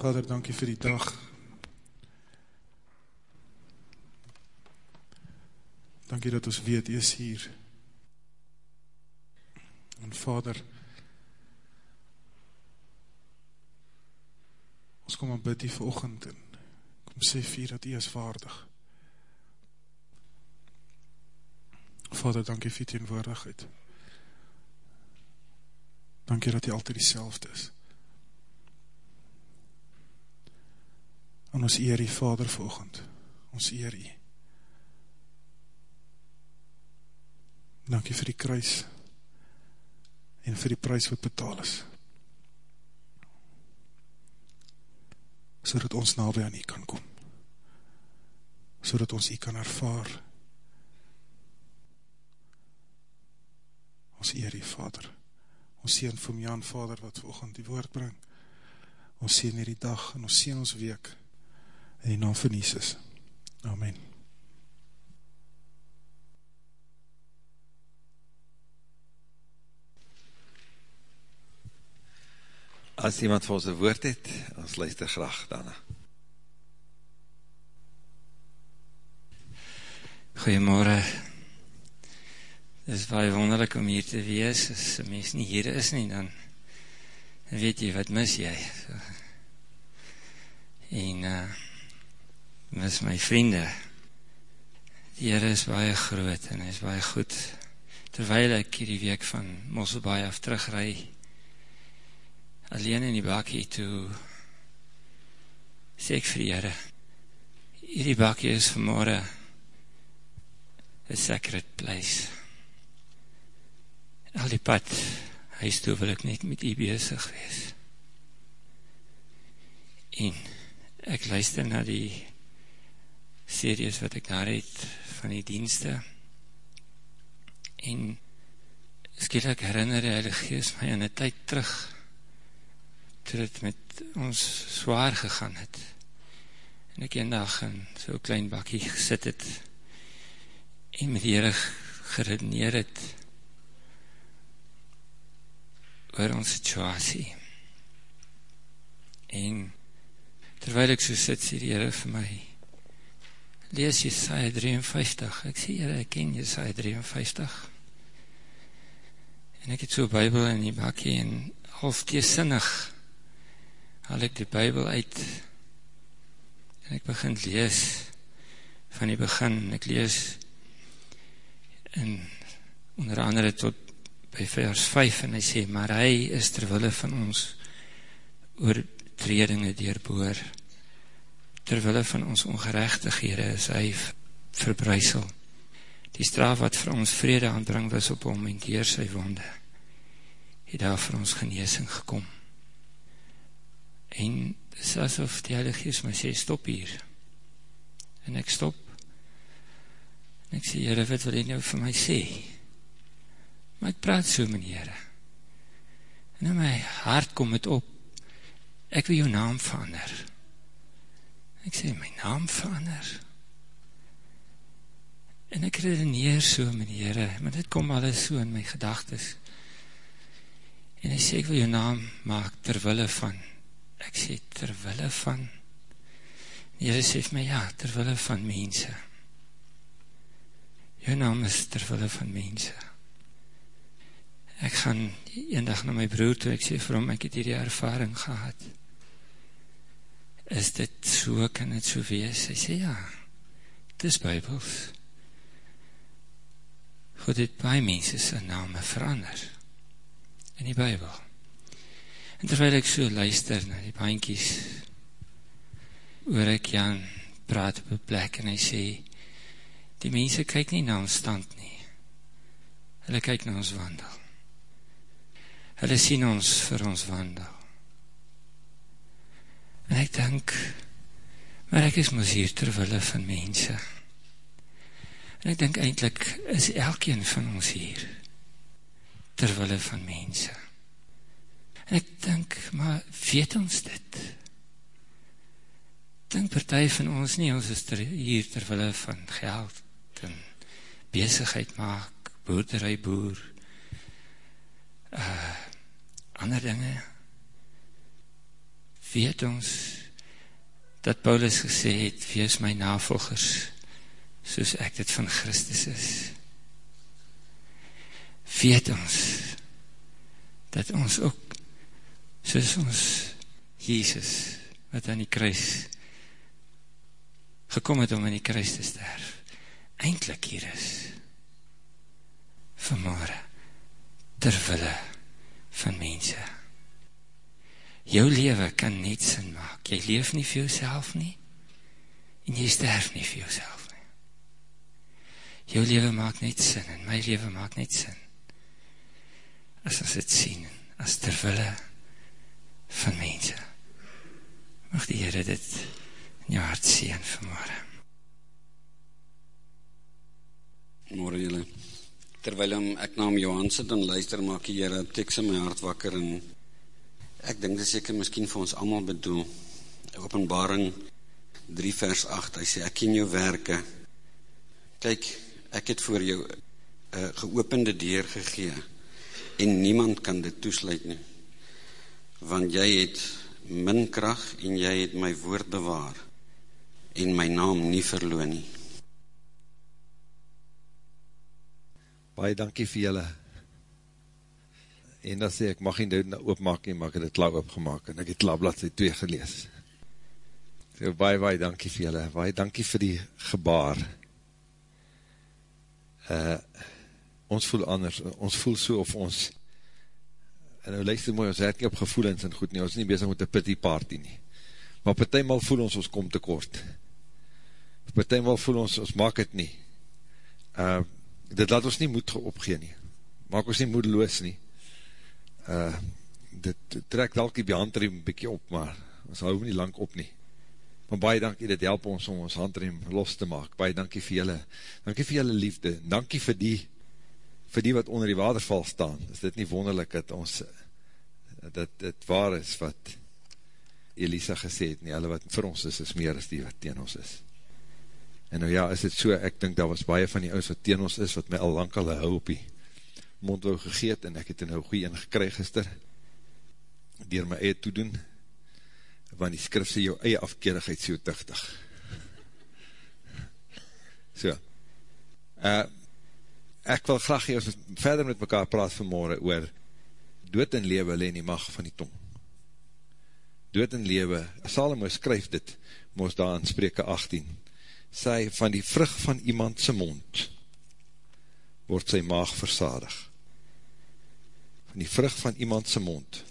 Vader, dankie vir die dag. Dankie dat ons weet, jy is hier. En Vader, ons kom aan bid die verochend en kom sê vir dat jy is waardig. Vader, dankie vir die teenwoordigheid. Dankie dat jy altyd die is. En ons eer die Vader volgend. Ons eer die. Dankie vir die kruis en vir die prijs wat betaal is. So dat ons nabij aan u kan kom. So dat ons u kan ervaar. Ons eer die Vader. Ons sien vir my aan Vader wat volgend die woord bring. Ons sien hier die dag en ons sien ons week in die naam van Jesus. Amen. As iemand vir ons een woord het, ons luister graag daarna. Goeiemorgen. Het is baie wonderlik om hier te wees. As een mens nie hier is nie, dan weet jy wat mis jy. En uh, mis my vriende. Die Heere is baie groot en hy is baie goed. Terwijl ek hierdie week van Mosselbaai af terugrij, alleen in die bakkie toe, sê ek vir die Heere, hierdie bakkie is vanmorgen a sacred place. Al die pad, huis toe wil ek net met u bezig wees. En ek luister na die series wat ek daar het van die dienste. En skielik herinner die Heilige Geest my in die tyd terug toe het met ons zwaar gegaan het. En ek een dag in so'n klein bakkie gesit het en met die Heere geredeneer het oor ons situasie. En terwijl ek so sit sê die Heere vir my lees Jesaja 53, ek sê jyre, ek ken Jesaja 53, en ek het so bybel in die bakkie, en half teesinnig, haal ek die bybel uit, en ek begin lees, van die begin, en ek lees, en onder andere tot by vers 5, en hy sê, maar hy is terwille van ons, oortredinge deurboor, terwille van ons ongerechtighede is hy verbruisel. Die straf wat vir ons vrede aanbring was op hom en dier sy wonde, het daar vir ons geneesing gekom. En het is asof die Heilige Geest my sê, stop hier. En ek stop. En ek sê, Heere, wat wil jy nou vir my sê? Maar ek praat so, meneer. En in my hart kom het op, ek wil jou naam verander. Ek sê, my naam verander. En ek redeneer so, meneere, maar dit kom alles so in my gedagtes. En hy sê, ek wil jou naam maak terwille van. Ek sê, terwille van. Die Heere sê my, ja, terwille van mense. Jou naam is terwille van mense. Ek gaan een dag na my broer toe, ek sê vir hom, ek het hierdie ervaring gehad is dit so, kan dit so wees? Hy sê, ja, dit is bybels. God het baie mense sy name verander in die bybel. En terwijl ek so luister na die baankies, oor ek Jan praat op die plek en hy sê, die mense kyk nie na ons stand nie. Hulle kyk na ons wandel. Hulle sien ons vir ons wandel. En ek denk, maar ek is mos hier terwille van mense. En ek denk eindelijk is elkeen van ons hier terwille van mense. En ek denk, maar weet ons dit? Denk partij van ons nie, ons is ter, hier terwille van geld en bezigheid maak, boerderij boer, uh, ander dinge, weet ons, dat Paulus gesê het, wees my navolgers, soos ek dit van Christus is. Weet ons, dat ons ook, soos ons Jesus, wat aan die kruis gekom het om in die kruis te sterf, eindelijk hier is, vanmorgen, terwille van mense. Jou leven kan net sin maak, jy leef nie vir jouself nie, en jy sterf nie vir jouself nie. Jou leven maak net sin, en my leven maak net sin, as ons het sien, as terwille van mense. Mag die Heere dit in jou hart sien vanmorgen. Morgen julle. Terwyl ek na Johan sit en luister, maak die Heere tekst in my hart wakker en ek dink dit seker miskien vir ons allemaal bedoel. Openbaring 3 vers 8, hy sê, ek ken jou werke. Kyk, ek het voor jou uh, geopende deur gegee en niemand kan dit toesluit nie. Want jy het min kracht en jy het my woord bewaar en my naam nie verloon nie. Baie dankie vir julle. En dan sê ek, mag nie nou oopmaak nie, maar ek het het klaar opgemaak en ek het klaar bladzij 2 gelees. So baie, baie dankie vir julle. Baie dankie vir die gebaar. Uh, ons voel anders. Ons voel so of ons en nou luister mooi, ons het nie op gevoelens en goed nie, ons is nie bezig met een pity party nie. Maar partijmal voel ons, ons kom tekort. Partijmal voel ons, ons maak het nie. Uh, dit laat ons nie moed opgeen nie. Maak ons nie moedeloos nie. Uh, dit trek dalk die handriem bykie op, maar ons hou nie lang op nie. Maar baie dankie, dit help ons om ons handriem los te maak. Baie dankie vir julle, dankie vir julle liefde, dankie vir die vir die wat onder die waterval staan, is dit nie wonderlik dat ons, dat dit waar is wat Elisa gesê het, nie alle wat vir ons is, is meer as die wat teen ons is. En nou ja, is dit so, ek dink daar was baie van die ouds wat teen ons is, wat my al lang al hou op die mond wou gegeet, en ek het een nou goeie ingekry gister, dier my eie toedoen, want die skrif sê jou eie afkeerigheid so tuchtig. So, uh, ek wil graag hier, ons verder met mekaar praat vanmorgen oor dood en lewe alleen die mag van die tong. Dood en lewe, Salomo skryf dit, moos daar in spreke 18, sy van die vrug van iemand sy mond, word sy maag versadig. Van die vrug van iemand sy mond,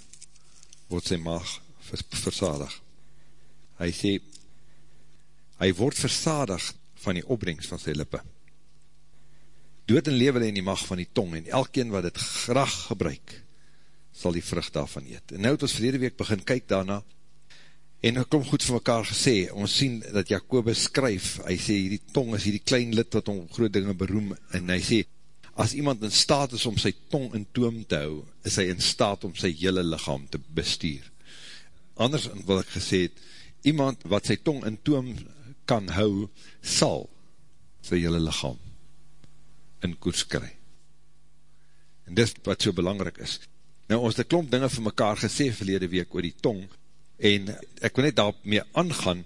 word sy maag versadig. Hy sê, hy word versadig van die opbrengst van sy lippe dood en lewe in die mag van die tong, en elkeen wat het graag gebruik, sal die vrucht daarvan eet. En nou het ons verlede week begin kyk daarna, en ek kom goed vir mekaar gesê, ons sien dat Jacobus skryf, hy sê, die tong is die klein lid wat om groot dinge beroem, en hy sê, as iemand in staat is om sy tong in toom te hou, is hy in staat om sy hele lichaam te bestuur. Anders wil ek gesê het, iemand wat sy tong in toom kan hou, sal sy hele lichaam in koers kry. En dis wat so belangrijk is. Nou, ons het klomp dinge vir mekaar gesê verlede week oor die tong, en ek wil net daarmee aangaan,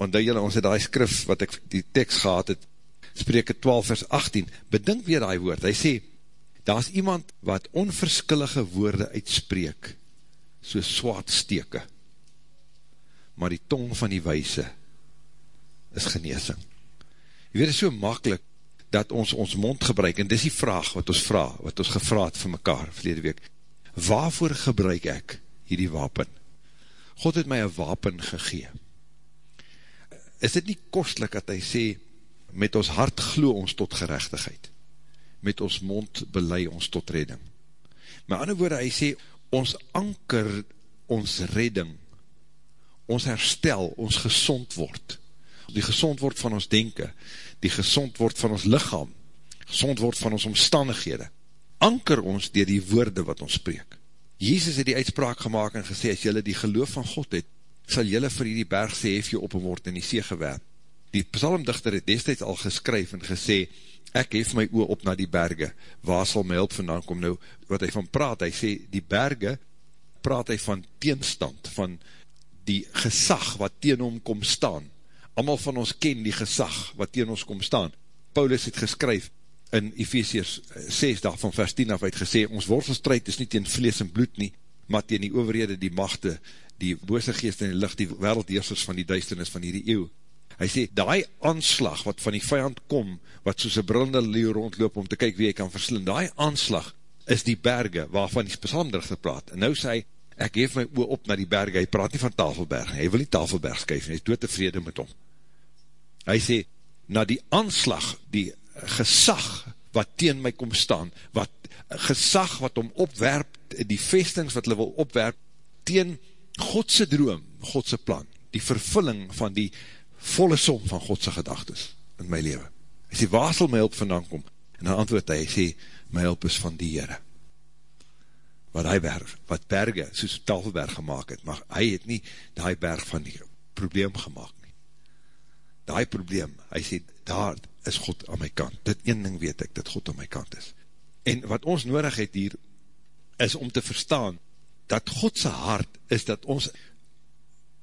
want jylle, ons het die skrif, wat ek die tekst gehad het, spreke 12 vers 18, bedink weer die woord, hy sê, daar is iemand wat onverskillige woorde uitspreek, so swaad steke, maar die tong van die wijse is geneesing. Jy weet, het so makkelijk, dat ons ons mond gebruik, en dis die vraag wat ons vraag, wat ons gevraad vir mekaar verlede week, waarvoor gebruik ek hierdie wapen? God het my een wapen gegee. Is dit nie kostlik dat hy sê, met ons hart glo ons tot gerechtigheid, met ons mond belei ons tot redding. Met ander woorde, hy sê, ons anker ons redding, ons herstel, ons gezond word, die gezond word van ons denken, die gezond word van ons lichaam, gezond word van ons omstandighede, anker ons dier die woorde wat ons spreek. Jezus het die uitspraak gemaakt en gesê, as jylle die geloof van God het, sal jylle vir die berg sê, hef jy op en word in die see gewerp. Die psalmdichter het destijds al geskryf en gesê, ek hef my oor op na die berge, waar sal my hulp vandaan kom nou, wat hy van praat, hy sê, die berge, praat hy van teenstand, van die gesag wat teen hom kom staan. Amal van ons ken die gesag wat teen ons kom staan. Paulus het geskryf in Ephesians 6 dag van vers 10 af uit gesê, ons worstelstrijd is nie teen vlees en bloed nie, maar teen die overhede, die machte, die bose geest in die licht, die wereldheersers van die duisternis van hierdie eeuw. Hy sê, die aanslag wat van die vijand kom, wat soos een brillende leeuw rondloop om te kyk wie hy kan verslind, die aanslag is die berge waarvan die psalmdrichter praat. En nou sê hy, ek geef my oor op na die berge, hy praat nie van Tafelberg, hy wil nie Tafelberg skuif, hy is dood tevrede met hom. Hy sê, na die aanslag, die gesag wat teen my kom staan, wat gesag wat om opwerp, die vestings wat hulle wil opwerp, teen Godse droom, Godse plan, die vervulling van die volle som van Godse gedagtes in my leven. Hy sê, waar sal my hulp vandaan kom? En dan antwoord hy, hy sê, my hulp is van die Heere. Wat hy berg, wat berge, soos Tafelberg gemaakt het, maar hy het nie die berg van die probleem gemaakt nie. Die probleem, hy sê, daar is God aan my kant. Dit een ding weet ek, dat God aan my kant is. En wat ons nodig het hier, is om te verstaan, dat Godse hart is dat ons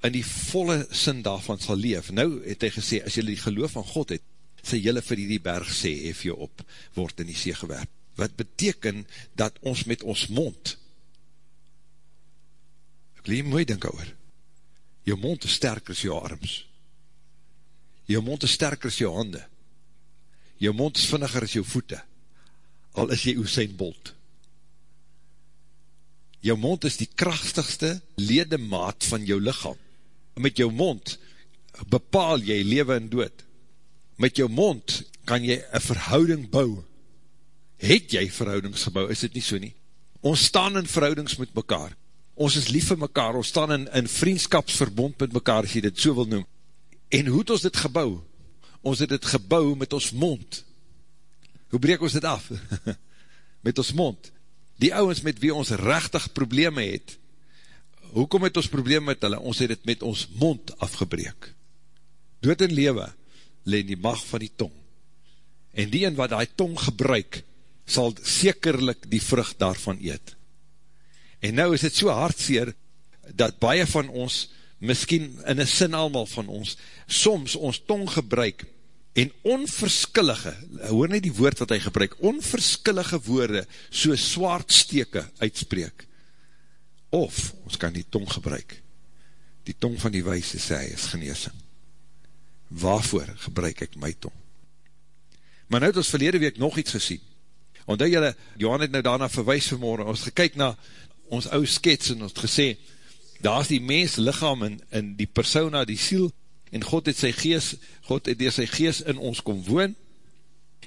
in die volle sin daarvan sal leef. Nou het hy gesê, as jy die geloof van God het, sê jylle vir die berg sê, hef jy op, word in die see gewerp. Wat beteken dat ons met ons mond, ek wil jy mooi denk oor, jou mond is sterker as jou arms, jou mond is sterker as jou hande, jou mond is vinniger as jou voete, al is jy Usain Bolt. Jou mond is die krachtigste ledemaat van jou lichaam. Met jou mond bepaal jy leven en dood. Met jou mond kan jy een verhouding bou. Het jy verhoudings gebouw, is dit nie so nie? Ons staan in verhoudings met mekaar. Ons is lief vir mekaar, ons staan in, in vriendskapsverbond met mekaar, as jy dit so wil noem. En hoe het ons dit gebouw? Ons het dit gebouw met ons mond. Hoe breek ons dit af? met ons mond. Die ouwens met wie ons rechtig probleme het, hoekom het ons probleme met hulle? Ons het het met ons mond afgebreek. Dood en lewe, leen die mag van die tong. En die en wat die tong gebruik, sal sekerlik die vrucht daarvan eet. En nou is het so hardseer, dat baie van ons, miskien in een sin almal van ons, soms ons tong gebruik, en onverskillige, hoor net die woord wat hy gebruik, onverskillige woorde, so swaardsteke uitspreek, of, ons kan die tong gebruik, die tong van die wijse sê, is geneesing. Waarvoor gebruik ek my tong? Maar nou het ons verlede week nog iets gesien, omdat jylle, Johan het nou daarna verwijs vanmorgen, ons gekyk na ons ou skets, en ons gesê, daar is die mens lichaam in, in die persona, die siel, en God het sy gees, God het door sy gees in ons kom woon,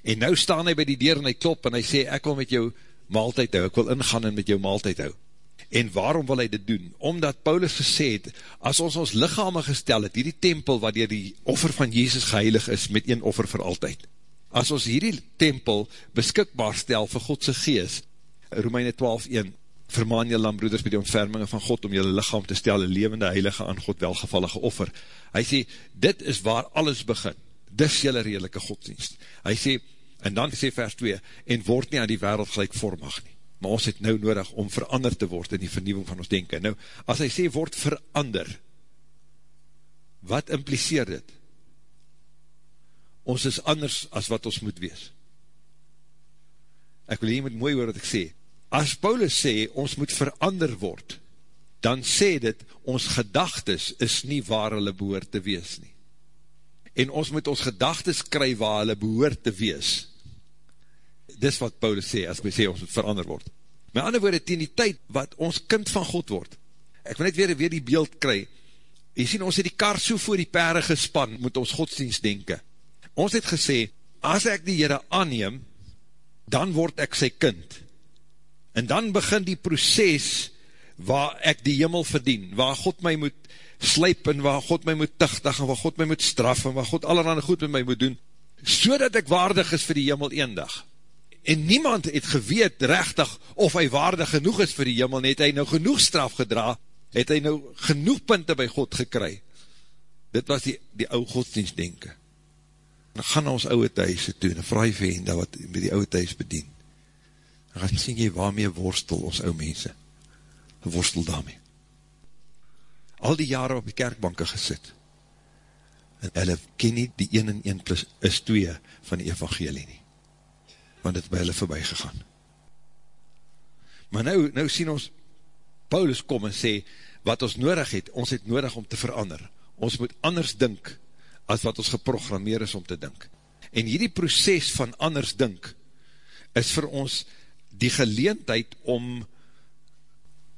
en nou staan hy by die deur en hy klop, en hy sê, ek wil met jou maaltijd hou, ek wil ingaan en met jou maaltijd hou. En waarom wil hy dit doen? Omdat Paulus gesê het, as ons ons lichame gestel het, hierdie tempel waar die offer van Jezus geheilig is, met een offer vir altyd, as ons hierdie tempel beskikbaar stel vir Godse gees, Romeine 12, 1, vermaan jylle dan broeders met die ontferminge van God, om jylle lichaam te stel, een levende heilige aan God welgevallige offer. Hy sê, dit is waar alles begin, dis jylle redelijke godsdienst. Hy sê, en dan sê vers 2, en word nie aan die wereld gelijkvormig nie, maar ons het nou nodig om verander te word in die vernieuwing van ons denken. Nou, as hy sê, word verander, wat impliseer dit? Ons is anders as wat ons moet wees. Ek wil hier met mooi hoor wat ek sê, as Paulus sê, ons moet verander word, dan sê dit, ons gedagtes is nie waar hulle behoort te wees nie. En ons moet ons gedagtes kry waar hulle behoort te wees. Dis wat Paulus sê, as we sê, ons moet verander word. Met ander woorde, teen die tyd wat ons kind van God word, ek wil net weer, weer die beeld kry, jy sien, ons het die kar so voor die pere gespan, moet ons godsdienst denken. Ons het gesê, as ek die Heere aanneem, dan word ek sy kind. En dan begin die proces waar ek die jimmel verdien, waar God my moet slijp en waar God my moet tichtig en waar God my moet straf en waar God allerhande goed met my moet doen, so dat ek waardig is vir die jimmel eendag. En niemand het geweet rechtig of hy waardig genoeg is vir die jimmel, het hy nou genoeg straf gedra, het hy nou genoeg punte by God gekry. Dit was die, die ou godsdienst denken. Dan gaan ons ouwe thuise toe, en vraag vir hen wat met die ouwe thuis bedien dan gaan sien jy waarmee worstel ons ou mense, worstel daarmee. al die jare op die kerkbanke gesit, en hulle ken nie die 1 en 1 plus is 2 van die evangelie nie, want het by hulle voorbij gegaan. Maar nou, nou sien ons, Paulus kom en sê, wat ons nodig het, ons het nodig om te verander, ons moet anders dink, as wat ons geprogrammeer is om te dink. En hierdie proces van anders dink, is vir ons die geleentheid om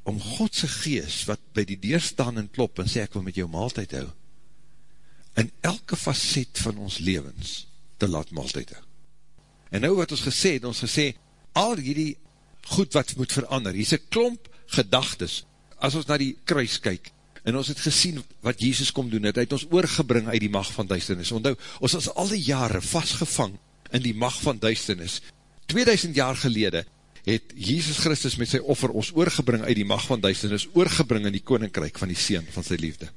om Godse gees, wat by die deur staan en klop, en sê, ek wil met jou maaltijd hou, in elke facet van ons levens, te laat maaltijd hou. En nou wat ons gesê het, ons gesê, al hierdie goed wat moet verander, hier is een klomp gedagtes, as ons na die kruis kyk, en ons het gesien wat Jezus kom doen, het, het ons oorgebring uit die mag van duisternis, want nou, ons is al die jare vastgevang in die mag van duisternis, 2000 jaar gelede, het Jesus Christus met sy offer ons oorgebring uit die mag van duisternis, oorgebring in die koninkryk van die Seen van sy liefde.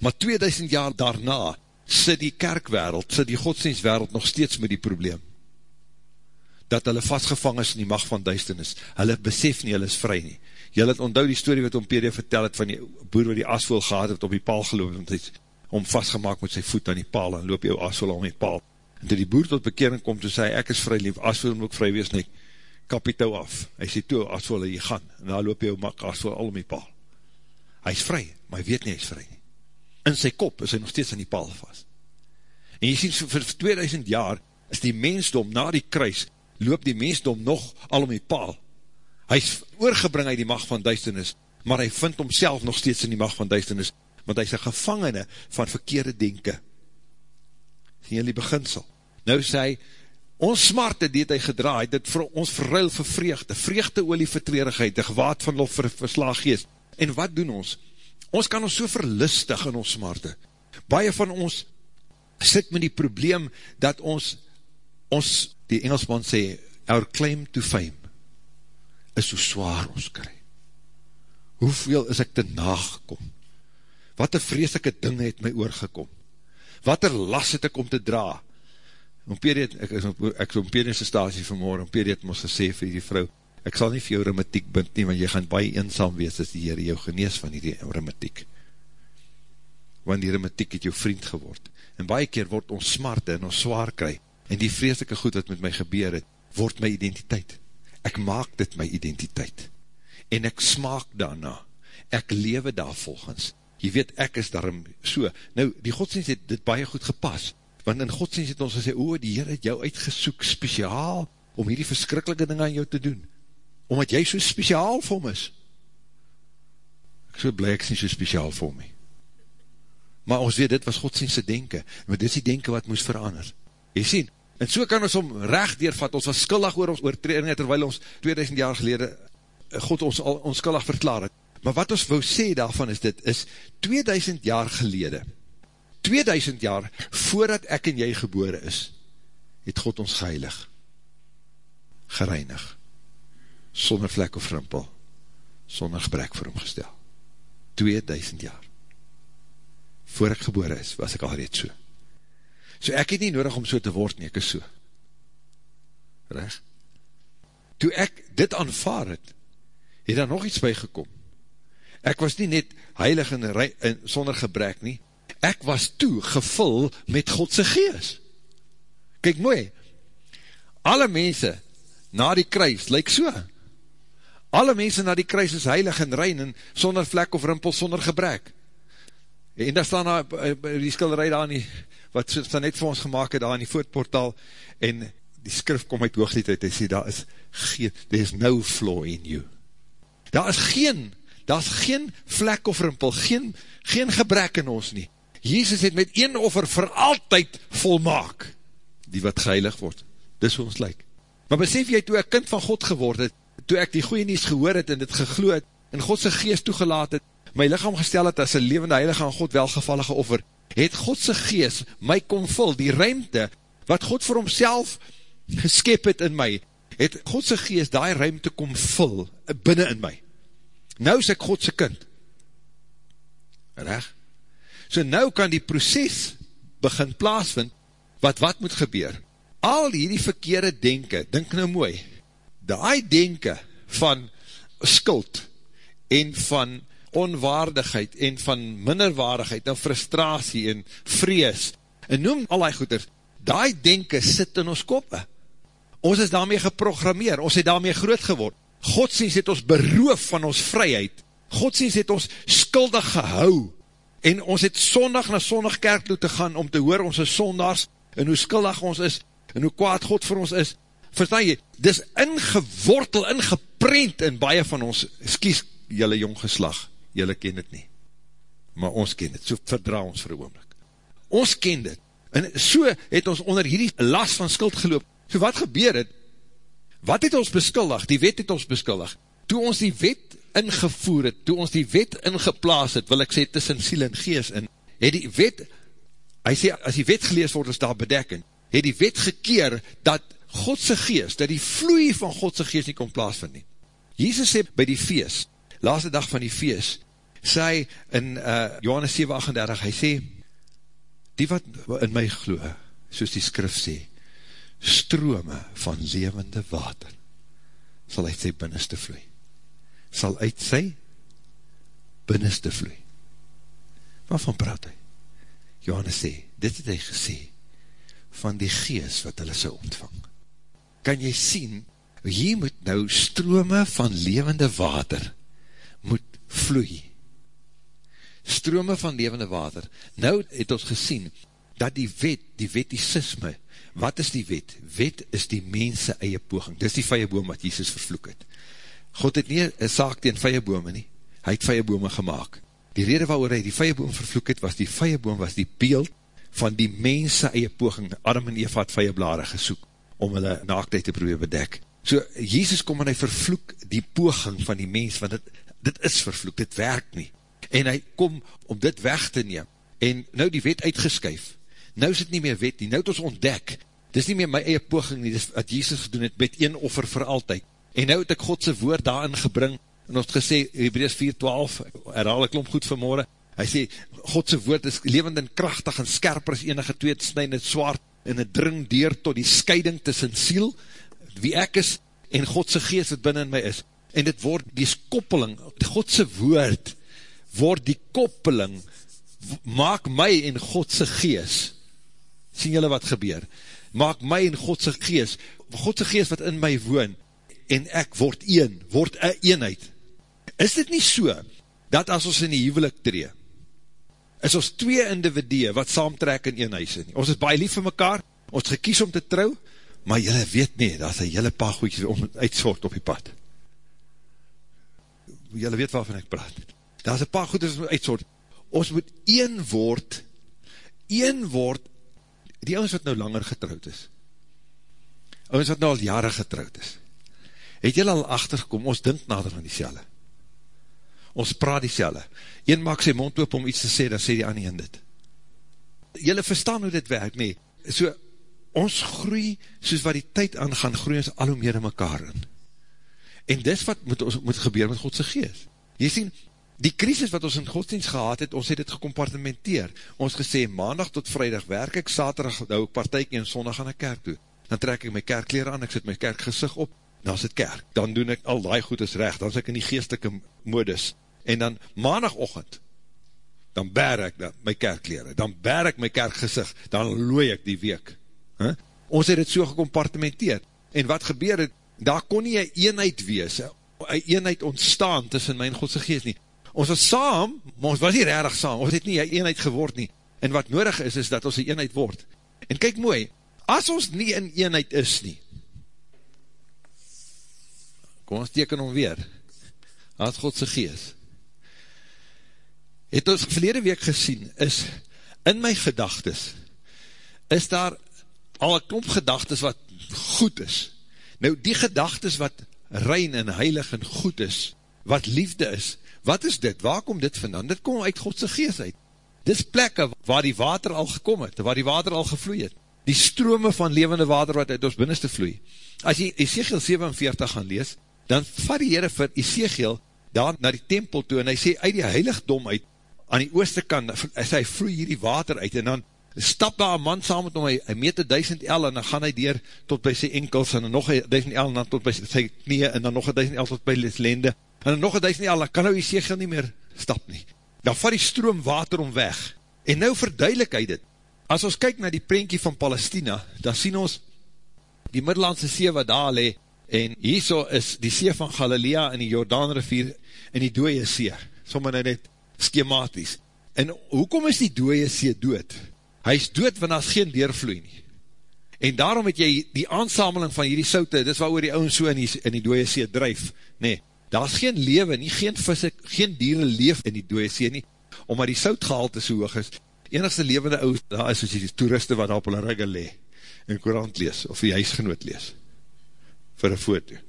Maar 2000 jaar daarna, sit die kerkwereld, sit die godsdienstwereld nog steeds met die probleem, dat hulle vastgevang is in die mag van duisternis, hulle besef nie, hulle is vry nie. Jy het onthou die story wat om Peter vertel het, van die boer wat die asvoel gehad het, op die paal geloof, om vastgemaak met sy voet aan die paal, en loop jou asvoel om die paal. En toe die boer tot bekering kom, toe sê, ek is vry lief, asvoel moet vry wees, nie, kap die touw af, hy sê toe, as wil hy gaan, en daar loop jy mak, as wil al om die paal. Hy is vry, maar hy weet nie, hy is vry nie. In sy kop is hy nog steeds aan die paal vast. En jy sien, so vir 2000 jaar, is die mensdom na die kruis, loop die mensdom nog al om die paal. Hy is oorgebring uit die macht van duisternis, maar hy vind homself nog steeds in die macht van duisternis, want hy is een gevangene van verkeerde denken. Sien jy die beginsel? Nou sê hy, ons smarte die het hy gedraai, dit vir ons verruil vir vreugde, vreugde olie vir treurigheid, die gewaad van lof vir verslaag geest. En wat doen ons? Ons kan ons so verlustig in ons smarte. Baie van ons sit met die probleem dat ons, ons, die Engelsman sê, our claim to fame, is so zwaar ons kry. Hoeveel is ek te nagekom? Wat een vreselike ding het my oorgekom? Wat een las het ek om te dra? Om Peter, ek is op, ek is op Peterse stasie vanmorgen, om Peter het ons gesê vir die vrou, ek sal nie vir jou rheumatiek bind nie, want jy gaan baie eenzaam wees, as die Heere jou genees van die rheumatiek. Want die rheumatiek het jou vriend geword. En baie keer word ons smarte en ons zwaar kry, en die vreselike goed wat met my gebeur het, word my identiteit. Ek maak dit my identiteit. En ek smaak daarna. Ek lewe daar volgens. Jy weet, ek is daarom so. Nou, die godsdienst het dit baie goed gepas, want in godsdienst het ons gesê, o, die Heer het jou uitgesoek speciaal, om hierdie verskrikkelike ding aan jou te doen, omdat jy so speciaal vir hom is. Ek so blij, ek is nie so speciaal vir hom. Maar ons weet, dit was godsdienstse denken, maar dit is die denken wat moes verander. Jy sien, en so kan ons om recht deurvat, ons was skuldig oor ons oortreding, terwijl ons 2000 jaar gelede, God ons al onskuldig verklaar het. Maar wat ons wou sê daarvan is dit, is 2000 jaar gelede, 2000 jaar voordat ek en jy gebore is, het God ons geheilig, gereinig, sonder vlek of rimpel, sonder gebrek vir hom gestel. 2000 jaar. Voor ek gebore is, was ek al reeds so. So ek het nie nodig om so te word nie, ek is so. Reg? Toe ek dit aanvaar het, het daar nog iets bygekom. Ek was nie net heilig en, en sonder gebrek nie, ek was toe gevul met Godse gees. Kijk mooi, alle mense na die kruis lyk so. Alle mense na die kruis is heilig en rein en sonder vlek of rimpel, sonder gebrek. En daar staan daar, eh, die skilderij daar nie, wat staan net vir ons gemaakt het daar in die voortportaal, en die skrif kom uit hooglied uit, en sê, daar is geen, there is no flaw in you. Daar is geen, daar is geen vlek of rimpel, geen, geen gebrek in ons nie. Jezus het met een offer vir altyd volmaak, die wat geheilig word. Dis hoe ons lyk. Maar besef jy, toe ek kind van God geword het, toe ek die goeie nies gehoor het en dit gegloed en Godse geest toegelaat het, my lichaam gestel het as een levende heilige aan God welgevallige offer, het Godse geest my kon vul, die ruimte, wat God vir homself geskep het in my, het Godse geest die ruimte kom vul, binnen in my. Nou is ek Godse kind. Recht? So nou kan die proces begin plaasvind, wat wat moet gebeur. Al hierdie verkeerde denken, denk nou mooi, die denken van skuld en van onwaardigheid en van minderwaardigheid en frustratie en vrees en noem al die goeders, die denken sit in ons koppe. Ons is daarmee geprogrammeer, ons het daarmee groot geword. Godsdienst het ons beroof van ons vryheid. Godsdienst het ons skuldig gehou. En ons het sondag na sondag kerk toe te gaan om te hoor ons is sondags en hoe skuldig ons is en hoe kwaad God vir ons is. Verstaan jy, dis ingewortel, ingeprent in baie van ons, skies jylle jong geslag, jylle ken het nie. Maar ons ken het, so verdra ons vir oomlik. Ons ken dit, en so het ons onder hierdie las van skuld geloop. So wat gebeur het, wat het ons beskuldig? Die wet het ons beskuldig. Toe ons die wet ingevoer het, toe ons die wet ingeplaas het, wil ek sê tussen siel en gees in, het die wet, hy sê, as die wet gelees word, is daar bedekken, het die wet gekeer, dat Godse geest, dat die vloei van Godse geest nie kon plaasvind nie. Jesus sê by die feest, laaste dag van die feest, sê in uh, Johannes 7,38, hy sê, die wat in my glo, soos die skrif sê, strome van levende water, sal uit sy binneste vloei. Sal uit sy binneste vloei. Waarvan praat hy? Johannes sê, dit het hy gesê, van die gees wat hulle so ontvang. Kan jy sien, hier moet nou strome van levende water, vloei. Strome van levende water. Nou het ons gesien, dat die wet, die wetisisme, wat is die wet? Wet is die mense eie poging. Dis die vijeboom wat Jesus vervloek het. God het nie een saak tegen vijebome nie. Hy het vijebome gemaakt. Die rede waarover hy die vijeboom vervloek het, was die vijeboom was die beeld van die mense eie poging. Adam en Eva het vijeblare gesoek om hulle naaktheid te probeer bedek. So, Jezus kom en hy vervloek die poging van die mens, want dit, dit is vervloek, dit werk nie. En hy kom om dit weg te neem, en nou die wet uitgeskyf. Nou is het nie meer wet nie, nou het ons ontdek, dit is nie meer my eie poging nie, dit is wat Jezus gedoen het, met een offer vir altyd. En nou het ek Godse woord daarin gebring, en ons het gesê, Hebreus 4.12, herhaal ek klomp goed vanmorgen, hy sê, Godse woord is levend en krachtig en skerper as enige tweet snijnde zwaard, en het dring deur tot die scheiding tussen siel, wie ek is, en Godse geest wat binnen my is, en dit word die koppeling, Godse woord, word die koppeling, maak my en Godse geest, sien julle wat gebeur, maak my en Godse geest, Godse geest wat in my woon, en ek word een, word een eenheid, is dit nie so, dat as ons in die huwelik tree, is ons twee individue wat saamtrek in een huis in. Ons is baie lief vir mekaar, ons gekies om te trou, maar jylle weet nie, dat is een jylle paar goedjes om uitsort op die pad. Jylle weet waarvan ek praat. Daar is een paar goedjes om uitsort. Ons moet een woord, een woord, die ons wat nou langer getrouwd is, ons wat nou al jare getrouwd is, het jylle al achtergekom, ons dink nader van die selle ons praat die selle. Een maak sy mond oop om iets te sê, dan sê die ander dit. Julle verstaan hoe dit werk, nee. So, ons groei, soos wat die tyd aangaan, groei ons al hoe meer in mekaar in. En dis wat moet, ons, moet gebeur met Godse geest. Jy sien, die krisis wat ons in godsdienst gehad het, ons het het gecompartimenteer. Ons gesê, maandag tot vrijdag werk ek, saterdag hou ek partijkie en sondag gaan ek kerk toe. Dan trek ek my kerkleer aan, ek sit my kerkgezig op, dan is het kerk. Dan doen ek al die goed is recht, dan is ek in die geestelike modus en dan maandagochtend, dan ber ek dan my kerkleren, dan ber ek my kerkgezicht, dan looi ek die week. Huh? Ons het het so gecompartimenteerd, en wat gebeur het, daar kon nie een eenheid wees, een eenheid ontstaan tussen my en Godse geest nie. Ons was saam, maar ons was nie rarig saam, ons het nie een eenheid geword nie, en wat nodig is, is dat ons een eenheid word. En kyk mooi, as ons nie een eenheid is nie, kom ons teken om weer, as Godse geest, het ons verlede week gesien, is in my gedagtes, is daar al een klomp gedagtes wat goed is. Nou die gedagtes wat rein en heilig en goed is, wat liefde is, wat is dit? Waar kom dit vandaan? Dit kom uit Godse geest uit. Dit is plekke waar die water al gekom het, waar die water al gevloei het. Die strome van levende water wat uit ons binnenste vloei. As jy Ezekiel 47 gaan lees, dan vat die Heere vir Ezekiel daar na die tempel toe en hy sê uit die heiligdom uit aan die ooste kant, hy vloei hierdie water uit, en dan stap daar een man saam met hom, hy, hy meet een el, en dan gaan hy dier tot by sy enkels, en dan nog een el, en dan tot by sy knie, en dan nog een el tot by sy lende, en dan nog een el, dan kan nou die segel nie meer stap nie. Dan vat die stroom water om weg. En nou verduidelik hy dit. As ons kyk na die prentjie van Palestina, dan sien ons die Middellandse see wat daar le, en hierso is die see van Galilea en die Jordaan rivier en die dooie see, sommer nou net schematies. En hoekom is die dooie see dood? Hy is dood want daar is geen deurvloei nie. En daarom het jy die aansameling van hierdie soute, dis waar oor die ouwe so in die, in die dooie see drijf, nee, daar is geen lewe nie, geen visse, geen dieren leef in die dooie see nie, omdat die soutgehalte so hoog is, enigste levende ou, daar is soos die toeriste wat op hulle rigge le, en korant lees, of die huisgenoot lees, vir een foto.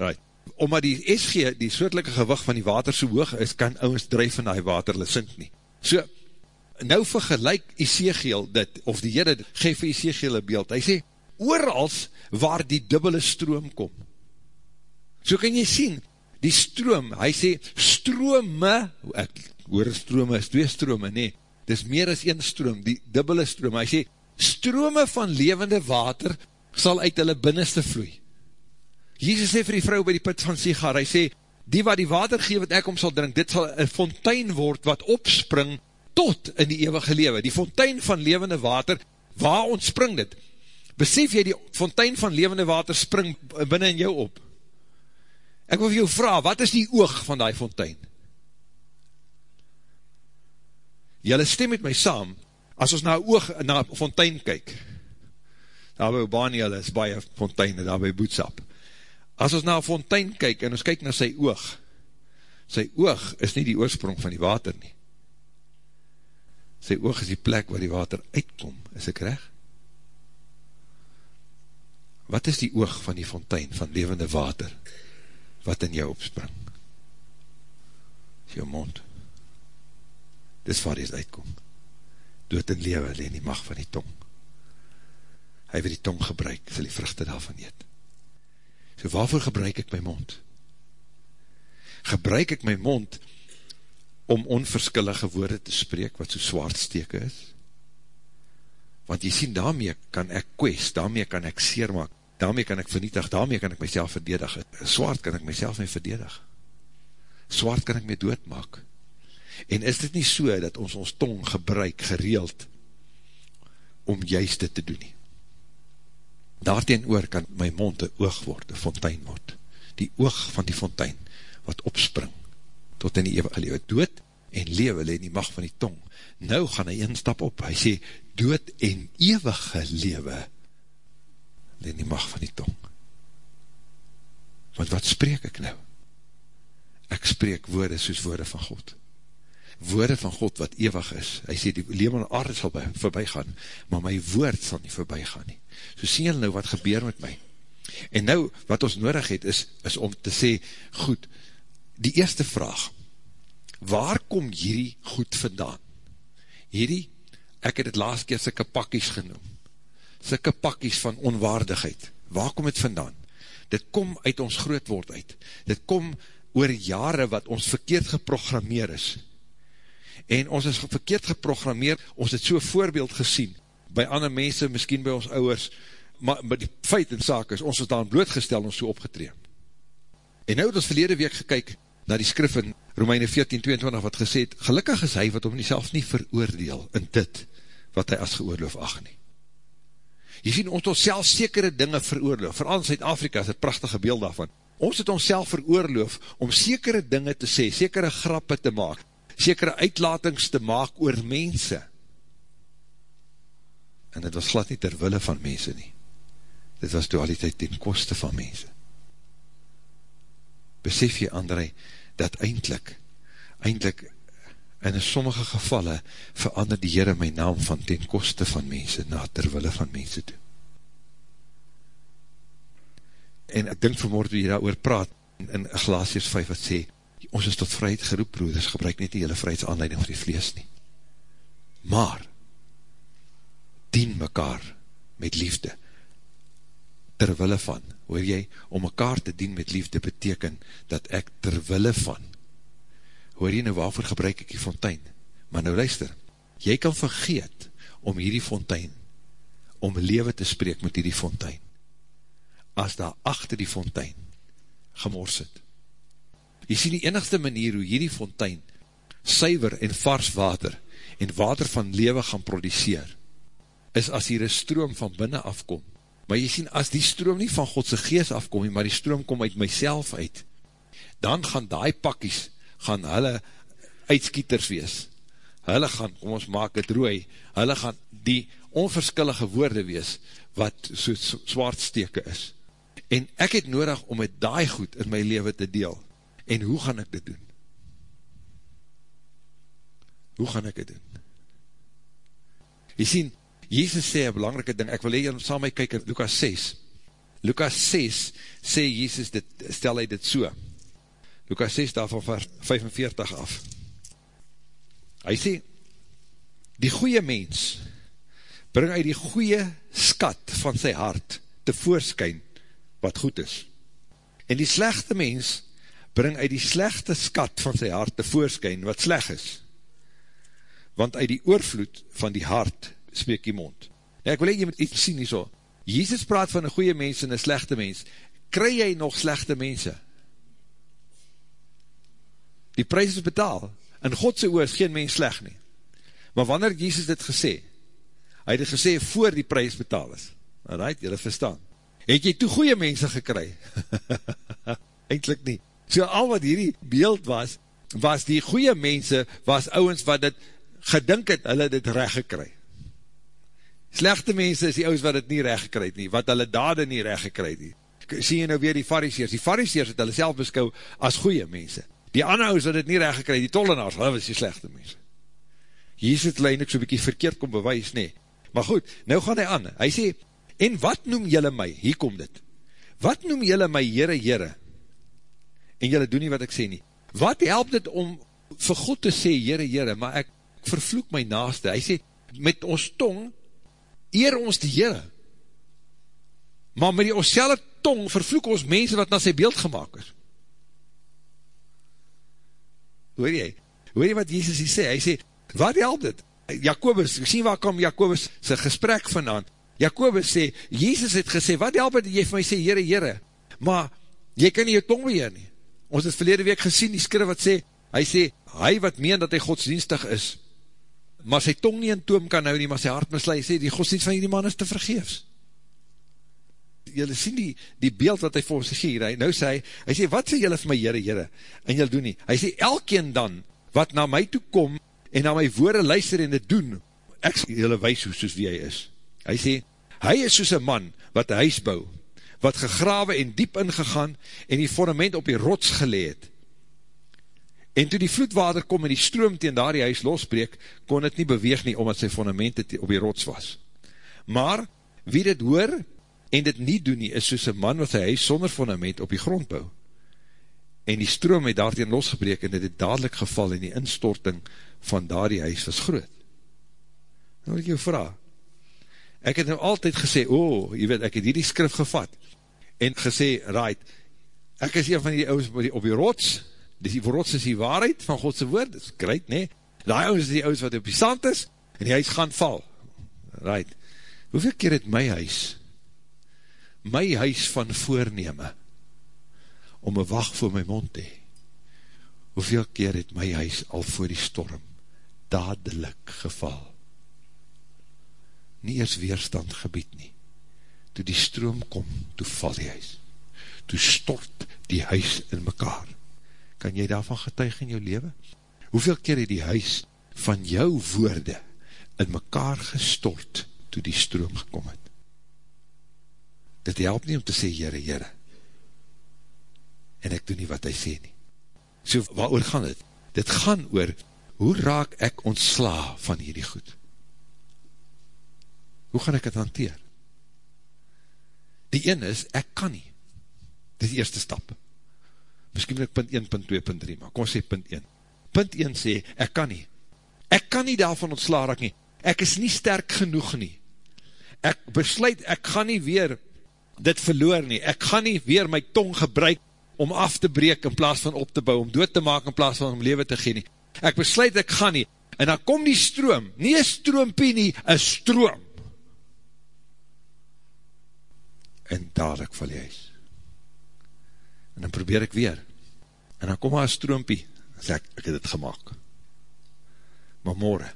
Right. Omdat die SG, die soortelike gewig van die water so hoog is, kan ouwens drijf in die water, hulle sink nie. So, nou vergelijk Ezekiel dit, of die Heere geef vir Ezekiel een beeld, hy sê, oorals waar die dubbele stroom kom. So kan jy sien, die stroom, hy sê, strome, ek hoor strome is twee strome, nee, dis meer as een stroom, die dubbele stroom, hy sê, strome van levende water sal uit hulle binneste vloei. Jesus sê vir die vrou by die put van Sigar, hy sê, die wat die water gee wat ek om sal drink, dit sal een fontein word wat opspring tot in die eeuwige lewe. Die fontein van levende water, waar ontspring dit? Besef jy die fontein van levende water spring binnen in jou op? Ek wil vir jou vraag, wat is die oog van die fontein? Julle stem met my saam, as ons na oog, na fontein kyk, daar by Obani, hulle is baie fonteine, daar by Boetsap. As ons na fontein kyk, en ons kyk na sy oog, sy oog is nie die oorsprong van die water nie. Sy oog is die plek waar die water uitkom, is ek recht? Wat is die oog van die fontein, van levende water? wat in jou opspring. Is jou mond. Dis waar die uitkom. Dood in lewe, leen die mag van die tong. Hy wil die tong gebruik, sal die vruchte daarvan eet. So waarvoor gebruik ek my mond? Gebruik ek my mond om onverskillige woorde te spreek, wat so zwaardsteke is? Want jy sien, daarmee kan ek kwest, daarmee kan ek seer maak, daarmee kan ek vernietig, daarmee kan ek myself verdedig, swaard kan ek myself mee verdedig, swaard kan ek mee doodmaak, en is dit nie so, dat ons ons tong gebruik, gereeld, om juist dit te doen nie, daarteen oor kan my mond een oog word, een fontein word, die oog van die fontein, wat opspring, tot in die eeuwige lewe, dood en lewe, leen die macht van die tong, nou gaan hy een stap op, hy sê, dood en eeuwige lewe, in die macht van die tong. Want wat spreek ek nou? Ek spreek woorde soos woorde van God. Woorde van God wat ewig is. Hy sê die leem en aarde sal by, voorbij gaan, maar my woord sal nie voorbij gaan nie. So sien jy nou wat gebeur met my. En nou, wat ons nodig het, is, is om te sê, goed, die eerste vraag, waar kom hierdie goed vandaan? Hierdie, ek het het laatst keer sikke pakkies genoem, sikke pakkies van onwaardigheid, waar kom het vandaan? Dit kom uit ons grootwoord uit, dit kom oor jare wat ons verkeerd geprogrammeer is, en ons is verkeerd geprogrammeer, ons het so voorbeeld gesien, by ander mense, miskien by ons ouwers, maar, maar die feit en saak is, ons is daar blootgestel ons so opgetree. En nou het ons verlede week gekyk, na die skrif in Romeine 14, 22, wat gesê het, gelukkig is hy wat om self nie veroordeel in dit, wat hy as geoorloof ag nie. Jy sien, ons het ons self sekere dinge veroorloof, vooral in Zuid-Afrika is het prachtige beeld daarvan. Ons het ons self veroorloof om sekere dinge te sê, sekere grappe te maak, sekere uitlatings te maak oor mense. En het was glad nie terwille van mense nie. Dit was dualiteit ten koste van mense. Besef jy, André, dat eindelijk, eindelijk, in sommige gevalle verander die Heere my naam van ten koste van mense na terwille van mense toe. En ek dink vanmorgen toe jy daar oor praat in Glaasjes 5 wat sê, ons is tot vryheid geroep broeders, gebruik net die hele vryheidsaanleiding van die vlees nie. Maar, dien mekaar met liefde, terwille van, hoor jy, om mekaar te dien met liefde beteken, dat ek terwille van, hoor jy nou waarvoor gebruik ek die fontein? Maar nou luister, jy kan vergeet om hierdie fontein, om lewe te spreek met hierdie fontein, as daar achter die fontein gemors het. Jy sien die enigste manier hoe hierdie fontein suiver en vars water, en water van lewe gaan produceer, is as hier een stroom van binnen afkom. Maar jy sien, as die stroom nie van Godse geest afkom, maar die stroom kom uit myself uit, dan gaan die pakkies, gaan hulle uitskieters wees. Hulle gaan, kom ons maak het rooi, hulle gaan die onverskillige woorde wees, wat so zwaardsteke is. En ek het nodig om met daai goed in my leven te deel. En hoe gaan ek dit doen? Hoe gaan ek dit doen? Jy sien, Jezus sê een belangrike ding, ek wil hier saam my kyk in Lukas 6. Lukas 6 sê Jezus, dit, stel hy dit so. Lukas 6 daarvan vers 45 af. Hy sê, die goeie mens bring uit die goeie skat van sy hart te voorskyn wat goed is. En die slechte mens bring uit die slechte skat van sy hart te voorskyn wat sleg is. Want uit die oorvloed van die hart spreek die mond. Ja, ek wil jy moet iets sien nie so. Jezus praat van een goeie mens en een slechte mens. Kry jy nog slechte mense? Die prijs is betaal. In Godse oor is geen mens sleg nie. Maar wanneer Jezus dit gesê, hy het het gesê voor die prijs betaal is. Right, jylle verstaan. Het jy toe goeie mense gekry? Eindelijk nie. So al wat hierdie beeld was, was die goeie mense, was ouwens wat dit gedink het, hulle dit recht gekry. Slechte mense is die ouwens wat dit nie recht gekry nie, wat hulle dade nie recht gekry nie. Sien jy nou weer die fariseers, die fariseers het hulle self beskou as goeie mense. Die ander ouwens wat dit nie recht gekry, die tollenaars, hulle was die slechte mense. Jezus het hulle eindelijk so'n bykie verkeerd kom bewys, nee. Maar goed, nou gaan hy aan, hy sê, en wat noem jylle my, hier kom dit, wat noem jylle my Heere, Heere, en jylle doen nie wat ek sê nie, wat help dit om vir God te sê, Heere, Heere, maar ek vervloek my naaste, hy sê, met ons tong, eer ons die Heere, maar met die ons tong, vervloek ons mense wat na sy beeld gemaakt is, hoor jy, hoor jy wat Jesus hier sê, hy sê, wat help dit, Jacobus, sien waar kom Jacobus sy gesprek vandaan, Jacobus sê, Jesus het gesê, wat help het, jy vir my sê, Heere, Heere, maar, jy kan nie jou tong beheer nie, ons het verlede week gesien, die skrif wat sê, hy sê, hy wat meen dat hy godsdienstig is, maar sy tong nie in toom kan hou nie, maar sy hart mislui, sê, die godsdienst van die man is te vergeefs. Julle sien die, die beeld wat hy vir ons gee, hy, nou sê hy, sê, wat sê julle vir my Heere, Heere, en julle doen nie, hy sê, elkeen dan, wat na my toe kom, en na my woorde luister en dit doen, ek sê julle wees hoe soos wie hy is. Hy sê, hy is soos een man, wat een huis bou, wat gegrawe en diep ingegaan, en die fundament op die rots geleed. En toe die vloedwater kom en die stroom teen daar die huis losbreek, kon het nie beweeg nie, omdat sy fundament op die rots was. Maar, wie dit hoor, en dit nie doen nie, is soos een man wat sy huis sonder fundament op die grond bou. En die stroom het daar teen losgebreek, en dit het dadelijk geval, en die instorting van daar die huis was groot. Nou wil ek jou vraag, ek het nou altyd gesê, o, oh, jy weet, ek het hierdie skrif gevat, en gesê, right, ek is een van die ouds op die rots, dis die rots is die waarheid van Godse woord, dis great, nee, die ouds is die ouds wat op die sand is, en die huis gaan val, right, hoeveel keer het my huis, my huis van voorneme, om een wacht voor my mond te hee, hoeveel keer het my huis al voor die storm, dadelijk geval, nie eers weerstand gebied nie, toe die stroom kom, toe val die huis, toe stort die huis in mekaar, kan jy daarvan getuig in jou leven? Hoeveel keer het die huis van jou woorde in mekaar gestort toe die stroom gekom het? Dit help nie om te sê, Heere, Heere, en ek doe nie wat hy sê nie. So, waar oor gaan dit? Dit gaan oor, hoe raak ek ontsla van hierdie goed? Hoe gaan ek het hanteer? Die ene is, ek kan nie. Dit is die eerste stap. Misschien moet ek punt 1, punt 2, punt 3, maar kom sê punt 1. Punt 1 sê, ek kan nie. Ek kan nie daarvan ontsla raak nie. Ek is nie sterk genoeg nie. Ek besluit, ek gaan nie weer dit verloor nie. Ek gaan nie weer my tong gebruik om af te breek in plaas van op te bou, om dood te maak in plaas van om leven te gee nie. Ek besluit, ek gaan nie. En dan kom die stroom, nie een stroompie nie, een stroom. En dadelijk val jy huis. En dan probeer ek weer. En dan kom maar een stroompie, en sê ek, ek het het gemaakt. Maar morgen,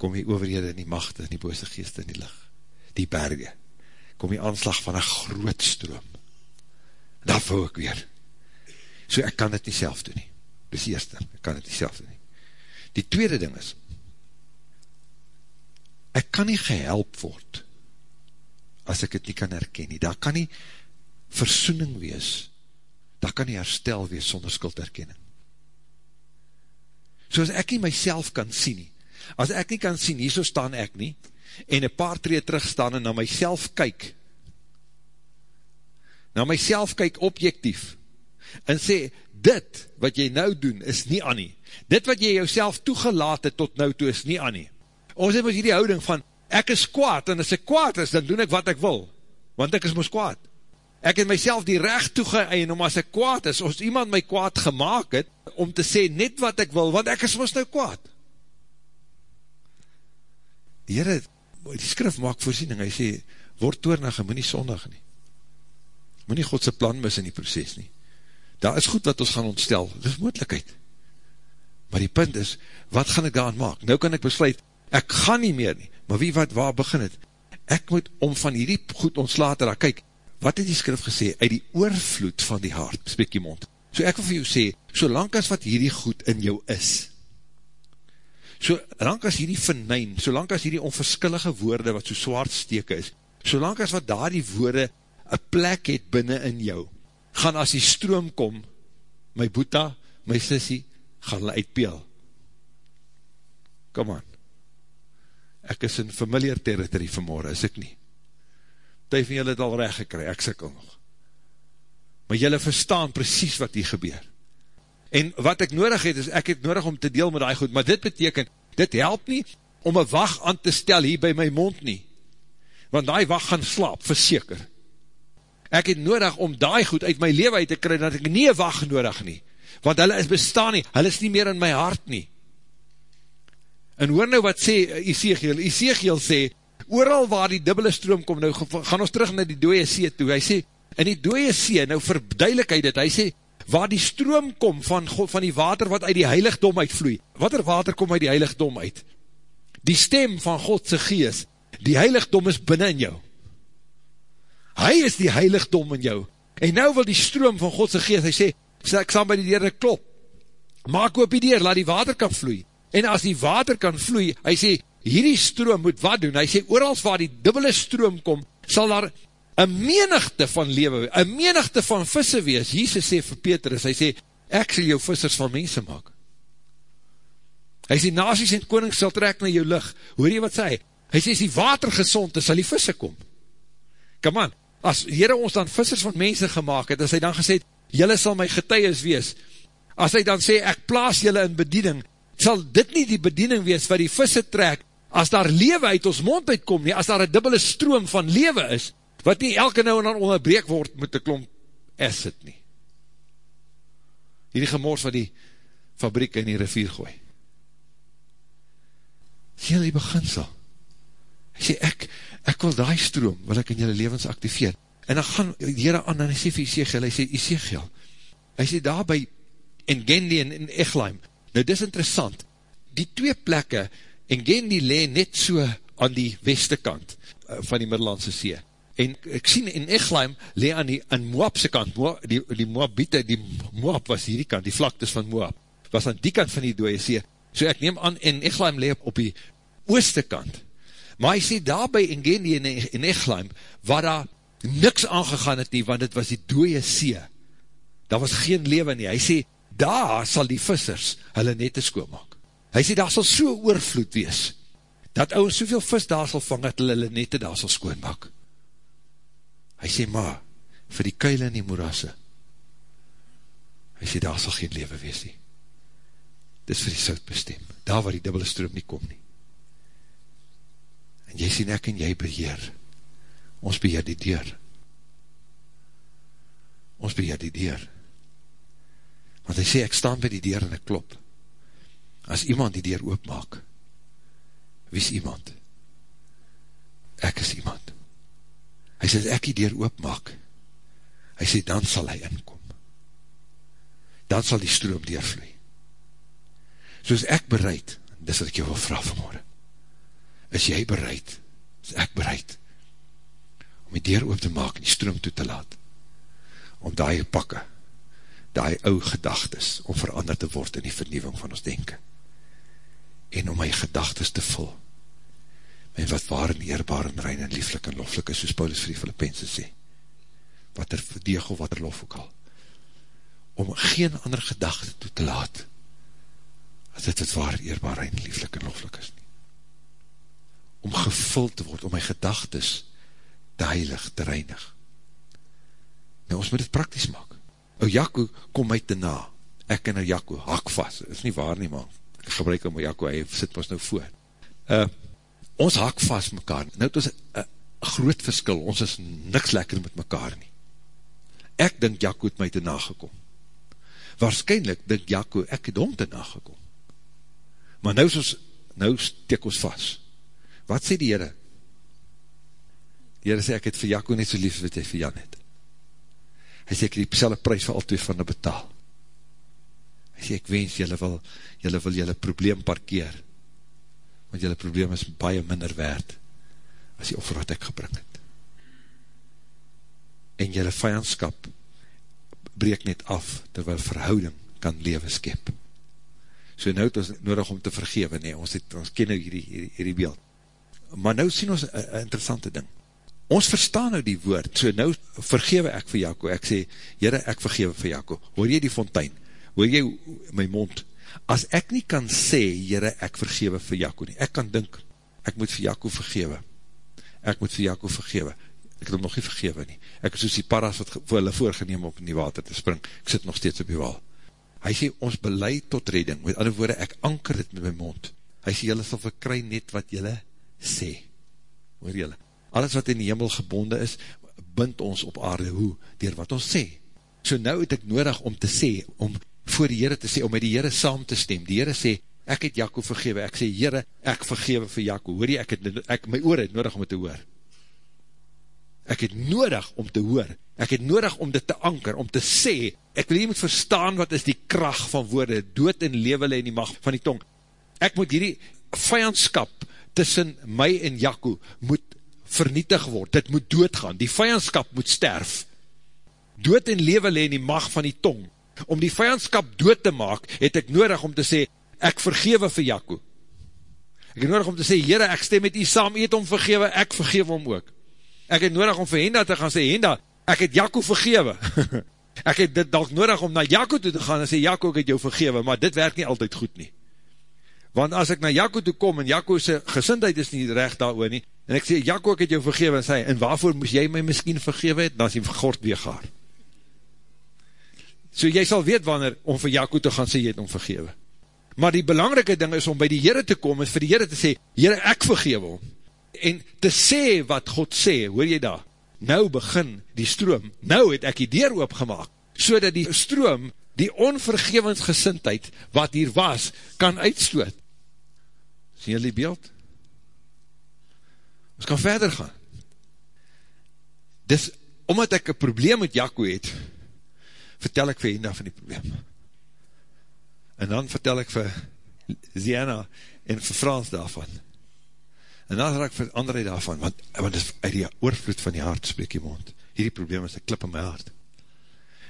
kom die overhede in die machte, in die bose geeste in die licht, die berge, kom die aanslag van een groot stroom. Daar vou ek weer. So ek kan dit nie self doen nie. Dis die eerste, ek kan dit nie self doen nie. Die tweede ding is, ek kan nie gehelp word, as ek het nie kan herken nie. Daar kan nie versoening wees, daar kan nie herstel wees sonder skuldherkenning. So as ek nie myself kan sien nie, as ek nie kan sien, hier so staan ek nie, en een paar tree terugstaan en na myself kyk, na myself kyk objectief, en sê, dit wat jy nou doen is nie aan nie, dit wat jy jouself toegelaat het tot nou toe is nie aan nie. Ons het ons hierdie houding van, ek is kwaad, en as ek kwaad is, dan doen ek wat ek wil, want ek is moes kwaad. Ek het myself die recht toegeëien, om as ek kwaad is, as iemand my kwaad gemaakt het, om te sê net wat ek wil, want ek is moes nou kwaad. Die Heere, die skrif maak voorziening, hy sê, word toornig en moet nie sondig nie. Moet nie Godse plan mis in die proces nie. Daar is goed wat ons gaan ontstel, dit is moedlikheid. Maar die punt is, wat gaan ek daaraan maak? Nou kan ek besluit, ek gaan nie meer nie, maar wie wat, waar begin het? Ek moet om van hierdie goed ontslaat te raak, kyk, wat het die skrif gesê, uit die oorvloed van die hart, spreek die mond. So ek wil vir jou sê, solang as wat hierdie goed in jou is, solang as hierdie vernijn, solang as hierdie onverskillige woorde wat so swaard steke is, solang as wat daar die woorde een plek het binnen in jou, gaan as die stroom kom, my boeta, my sissie, gaan hulle uitpeel. Kom aan. Ek is in familiar territory vanmorgen, is ek nie. Ty van julle het al recht gekry, ek sikkel nog. Maar julle verstaan precies wat hier gebeur. En wat ek nodig het, is ek het nodig om te deel met die goed, maar dit beteken, dit help nie om een wacht aan te stel hier by my mond nie. Want die wacht gaan slaap, verseker. Ek het nodig om die goed uit my leven uit te kry, dat ek nie een wacht nodig nie. Want hulle is bestaan nie, hulle is nie meer in my hart nie. En hoor nou wat sê Ezekiel, Ezekiel sê, ooral waar die dubbele stroom kom, nou gaan ons terug na die dooie see toe, hy sê, in die dooie see, nou verduidelik hy dit, hy sê, waar die stroom kom van, van die water wat uit die heiligdom uitvloei, wat er water kom uit die heiligdom uit? Die stem van Godse gees, die heiligdom is binnen in jou. Hy is die heiligdom in jou. En nou wil die stroom van Godse gees, hy sê, ek sal by die deur klop, maak op die deur, laat die water kan vloei. En as die water kan vloei, hy sê, hierdie stroom moet wat doen? Hy sê, oorals waar die dubbele stroom kom, sal daar een menigte van lewe, een menigte van visse wees. Jesus sê vir Petrus, hy sê, ek sal jou vissers van mense maak. Hy sê, nasies en konings sal trek na jou licht. Hoor jy wat sê? Hy sê, as die water gezond is, sal die visse kom. Come on, as Heere ons dan vissers van mense gemaakt het, as hy dan gesê het, jylle sal my getuies wees, as hy dan sê, ek plaas jylle in bediening, sal dit nie die bediening wees wat die visse trek, as daar lewe uit ons mond uitkom nie, as daar een dubbele stroom van lewe is, wat nie elke nou en dan onderbreek word met die klomp acid nie. Hierdie gemors wat die fabriek in die rivier gooi. Jy die beginsel? Hy sê, ek, ek wil die stroom, wil ek in jylle levens activeer. En dan gaan die heren aan, en hy sê vir Ezekiel, hy sê, Ezekiel, hy sê daar by Engendi en in Echlaim, Nou dis interessant, die twee plekke, en gen die le net so aan die weste kant uh, van die Middellandse See. En ek sien in Echlaim le aan die aan Moabse kant, Moab, die, die Moabite, die Moab was hierdie kant, die vlaktes van Moab, was aan die kant van die dooie see. So ek neem aan, en Echlaim le op die ooste kant. Maar hy sê daarby in gen die in Echlaim, waar daar niks aangegaan het nie, want het was die dooie see. Daar was geen lewe nie. Hy sê, daar sal die vissers hulle nette skoonmaak. Hy sê, daar sal so oorvloed wees, dat ouwens soveel vis daar sal vang, dat hulle nette daar sal skoonmaak. Hy sê, maar, vir die kuile en die moerasse, hy sê, daar sal geen leven wees nie. Dit is vir die soud bestem, daar waar die dubbele stroom nie kom nie. En jy sê, ek en jy beheer, ons beheer die deur. Ons beheer die deur. Want hy sê, ek staan by die deur en ek klop. As iemand die deur oopmaak, wie is iemand? Ek is iemand. Hy sê, ek die deur oopmaak, hy sê, dan sal hy inkom. Dan sal die stroom deurvloei. soos ek bereid, dis wat ek jou wil vraag vanmorgen, is jy bereid, is ek bereid, om die deur oop te maak en die stroom toe te laat, om die pakke, die ou gedagtes, om veranderd te word in die vernieuwing van ons denken, en om my gedagtes te vul, met wat waar en eerbaar en rein en lieflik en loflik is, soos Paulus vir die Filippense sê, wat er verdeeg of wat er lof ook al, om geen ander gedachte toe te laat, as dit wat waar, eerbaar en lieflik en loflik is nie. Om gevuld te word, om my gedagtes te heilig, te reinig. Nou, ons moet dit praktisch maak. O, Jaco, kom my te na. Ek en o Jaco, hak vast. Is nie waar nie, man. Ek gebruik om o Jaco, hy sit ons nou voor. Uh, ons hak vast mekaar. Nou, het is een groot verskil. Ons is niks lekker met mekaar nie. Ek dink Jaco het my te nagekom. Waarschijnlijk dink Jaco, ek het hom te nagekom. Maar nou, soos, nou steek ons vast. Wat sê die Heere? Die Heere sê, ek het vir Jaco net so lief wat hy vir Jan het. Hy sê, ek het die prijs vir al twee van die betaal. Sê, ek wens, jylle wil, jylle wil jylle probleem parkeer, want jylle probleem is baie minder waard, as die offer wat ek gebring het. En jylle vijandskap breek net af, terwyl verhouding kan lewe skep. So nou het ons nodig om te vergewe, nee, ons, het, ons ken nou hierdie, hierdie, hierdie beeld. Maar nou sien ons een interessante ding. Ons verstaan nou die woord, so nou vergewe ek vir Jaco, ek sê, jyre, ek vergewe vir Jaco. Hoor jy die fontein? Hoor jy my mond? As ek nie kan sê, jyre, ek vergewe vir Jaco nie, ek kan dink, ek moet vir Jaco vergewe. Ek moet vir Jaco vergewe. Ek het hom nog nie vergewe nie. Ek is soos die paras wat vir hulle voorgeneem op in die water te spring. Ek sit nog steeds op die wal. Hy sê, ons beleid tot redding. Met ander woorde, ek anker dit met my mond. Hy sê, jylle sal verkry net wat jylle sê. Hoor jylle? Alles wat in die hemel gebonde is, bind ons op aarde hoe? Door wat ons sê. So nou het ek nodig om te sê, om voor die Heere te sê, om met die Heere saam te stem. Die Heere sê, ek het Jacob vergewe. Ek sê, Heere, ek vergewe vir Jacob. Hoor jy, ek het, ek, my oor het nodig om het te hoor. Ek het nodig om te hoor. Ek het nodig om dit te anker, om te sê, ek wil jy moet verstaan wat is die kracht van woorde, dood en levele in die macht van die tong. Ek moet hierdie vijandskap tussen my en Jaco moet vernietig word, dit moet doodgaan, die vijandskap moet sterf. Dood en levele in die macht van die tong. Om die vijandskap dood te maak, het ek nodig om te sê, ek vergewe vir Jaco. Ek het nodig om te sê, Heere, ek stem met u saam, u het om vergewe, ek vergewe om ook. Ek het nodig om vir Henda te gaan sê, Henda, ek het Jaco vergewe. ek het dit dalk nodig om na Jaco toe te gaan en sê, Jaco, ek het jou vergewe, maar dit werk nie altyd goed nie. Want as ek na Jaco toe kom, en Jaco sy gezindheid is nie recht daar oor nie, en ek sê, Jaco, ek het jou vergewe, en sê, en waarvoor moes jy my miskien vergewe het? Dan is die gord weer gaar. So jy sal weet wanneer om vir Jaco te gaan sê, jy het om vergewe. Maar die belangrike ding is om by die Heere te kom, en vir die Heere te sê, Heere, ek vergewe om en te sê wat God sê, hoor jy daar, nou begin die stroom, nou het ek die deur oopgemaak, so dat die stroom, die onvergevensgesintheid, wat hier was, kan uitstoot. Sien jy die beeld? Ons kan verder gaan. Dis, omdat ek een probleem met Jaco het, vertel ek vir Henda van die probleem. En dan vertel ek vir Ziana en vir Frans daarvan. En dan raak vir André daarvan, want, want is uit die oorvloed van die hart spreek die mond. Hierdie probleem is een klip in my hart.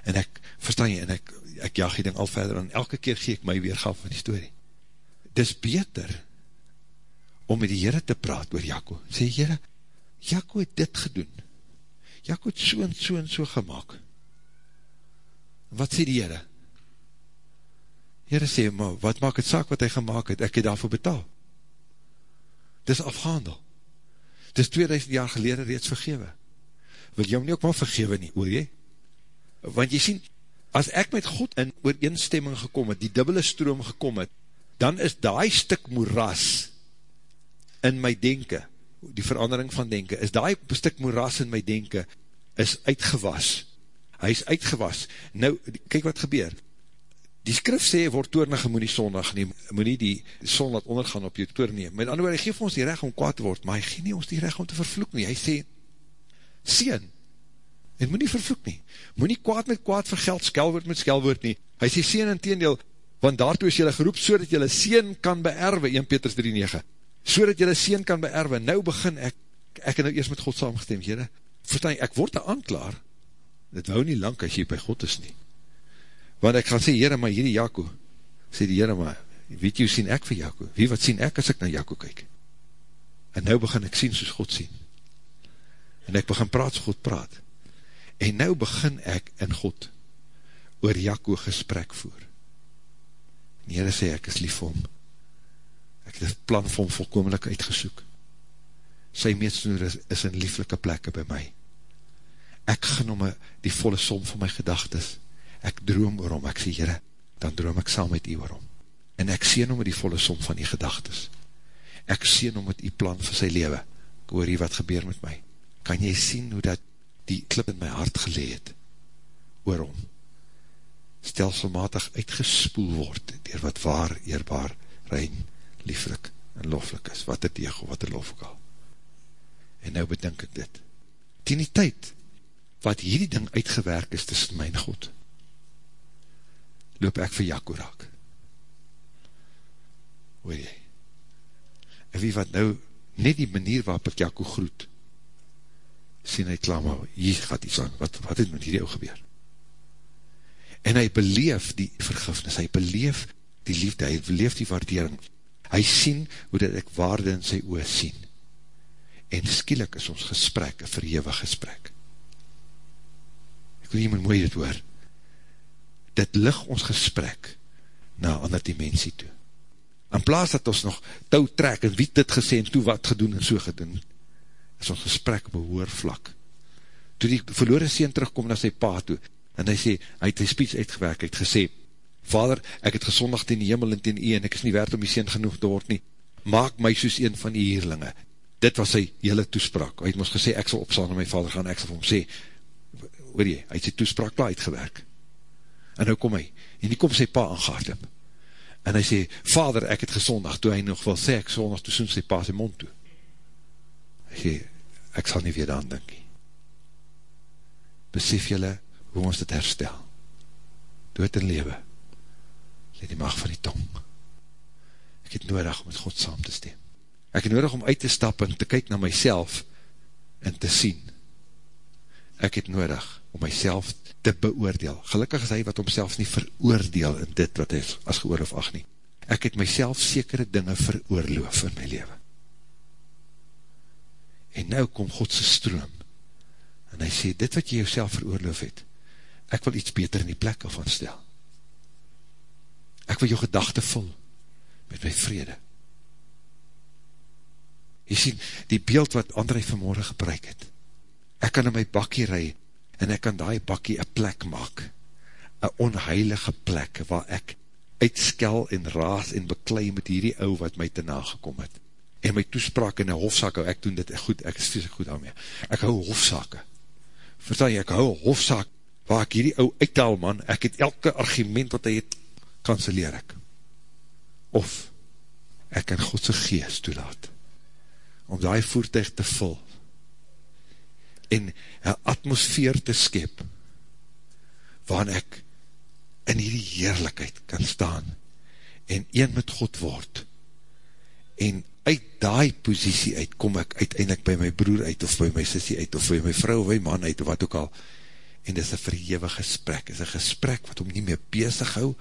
En ek, verstaan jy, en ek, ek jaag die ding al verder, en elke keer gee ek my weergaf van die story. Dis beter, om met die Heere te praat oor Jaco. Sê, Heere, Jaco het dit gedoen. Jaco het so en so en so gemaakt. Wat sê die Heere? Heere sê, maar wat maak het saak wat hy gemaakt het? Ek het daarvoor betaal. Dis afgehandel. Dis 2000 jaar gelede reeds vergewe. Wil jy hom nie ook maar vergewe nie, oor jy? Want jy sien, as ek met God in ooreenstemming gekom het, die dubbele stroom gekom het, dan is die stuk moeras in my denken, die verandering van denken, is die stuk moeras in my denken, is uitgewas. Hy is uitgewas. Nou, kyk wat gebeur. Die skrif sê, word toornig en moet nie sondag neem, moet nie die son laat ondergaan op jou toorn neem. Met ander woord, hy geef ons die recht om kwaad te word, maar hy geef nie ons die recht om te vervloek nie. Hy sê, sien, en moet nie vervloek nie. Moet nie kwaad met kwaad vergeld, skelwoord met skelwoord nie. Hy sê, sien in teendeel, want daartoe is jylle geroep, so dat jylle sien kan beerwe, 1 Petrus 3,9, so dat jylle sien kan beerwe, nou begin ek, ek het nou eerst met God saamgestem, jyre, verstaan ek word een aanklaar, dit wou nie lang as jy by God is nie, want ek gaan sê, jyre, maar hierdie Jaco, sê die jyre, maar, weet jy, sien ek vir Jaco, wie wat sien ek as ek na Jaco kyk, en nou begin ek sien soos God sien, en ek begin praat soos God praat, en nou begin ek in God, oor Jaco gesprek voer, en Heere sê, ek is lief vir hom, ek het het plan vir hom volkomelik uitgesoek, sy meetsnoer is, is in lieflike plekke by my, ek gaan om die volle som van my gedagtes, ek droom oor hom, ek sê, Heere, dan droom ek saam met u oor hom, en ek sien om die volle som van die gedagtes, ek sien om met die plan vir sy lewe, ek hoor hier wat gebeur met my, kan jy sien hoe dat die klip in my hart geleed, oor hom, stelselmatig uitgespoel word, dier wat waar, eerbaar, rein, lieflik en loflik is, wat het of wat het lof ook al. En nou bedink ek dit. Tien die tyd, wat hierdie ding uitgewerk is tussen my en God, loop ek vir Jaco raak. Hoor jy? En wie wat nou, net die manier waarop ek Jaco groet, sien hy klaar, maar hier gaat iets aan, wat, wat het met hierdie ou gebeur? En hy beleef die vergifnis, hy beleef die liefde, hy beleef die waardering, hy sien hoe dat ek waarde in sy oor sien, en skielik is ons gesprek, een verhewig gesprek. Ek wil iemand mooi dit hoor, dit lig ons gesprek na ander dimensie toe. In plaas dat ons nog touw trek en wie dit gesê en toe wat gedoen en so gedoen, is ons gesprek behoor vlak. Toe die verloore sien terugkom na sy pa toe, en hy sê, hy het die speech uitgewerk, hy het gesê, Vader, ek het gezondig ten die hemel en ten die en ek is nie werd om die sien genoeg te word nie, maak my soos een van die hierlinge. Dit was sy hele toespraak, hy het ons gesê, ek sal opstaan en my vader gaan, ek sal vir hom sê, hoor jy, hy het sy toespraak klaar uitgewerk, en nou kom hy, en die kom sy pa aangaard heb, en hy sê, vader, ek het gezondig, toe hy nog wil sê, ek zondig, toe soen sy pa sy mond toe, hy sê, ek sal nie weer daan dink nie, besef jylle, hoe ons dit herstel, dood en lewe, leed die mag van die tong, ek het nodig om met God saam te stem, ek het nodig om uit te stap en te kyk na myself, en te sien, ek het nodig om myself te beoordeel, gelukkig is hy wat homself nie veroordeel in dit wat hy as geoor of ach nie, ek het myself sekere dinge veroorloof in my leven, en nou kom Godse stroom, en hy sê, dit wat jy jouself veroorloof het, ek wil iets beter in die plek af aanstel. Ek wil jou gedachte vul met my vrede. Jy sien, die beeld wat André vanmorgen gebruik het, ek kan in my bakkie rij, en ek kan die bakkie een plek maak, een onheilige plek, waar ek uitskel en raas en beklei met hierdie ou wat my te nagekom het, en my toespraak in een hofzaak, ek doen dit goed, ek is vies goed daarmee, ek hou hofzake, verstaan jy, ek hou hofzaak, waar ek hierdie ou uithaal man, ek het elke argument wat hy het, kanseleer ek. Of, ek kan Godse geest toelaat, om die voertuig te vul, en een atmosfeer te skep, waarin ek in hierdie heerlijkheid kan staan, en een met God word, en uit die posiesie uit, kom ek uiteindelik by my broer uit, of by my sissie uit, of by my vrou, of by man uit, of wat ook al, en dit is een verhewe gesprek, dit is een gesprek wat hom nie meer bezig hou,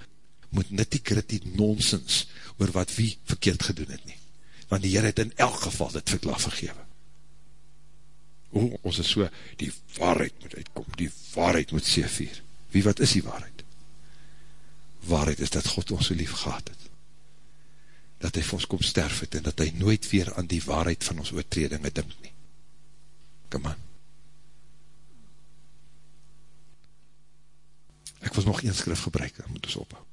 moet nitty gritty nonsens, oor wat wie verkeerd gedoen het nie, want die Heer het in elk geval dit verklaar vergewe. O, ons is so, die waarheid moet uitkom, die waarheid moet seevier. Wie wat is die waarheid? Waarheid is dat God ons so lief gehad het, dat hy vir ons kom sterf het, en dat hy nooit weer aan die waarheid van ons oortredinge dink nie. Come on. Ek wil nog een skrif gebruik, dan moet ons ophou.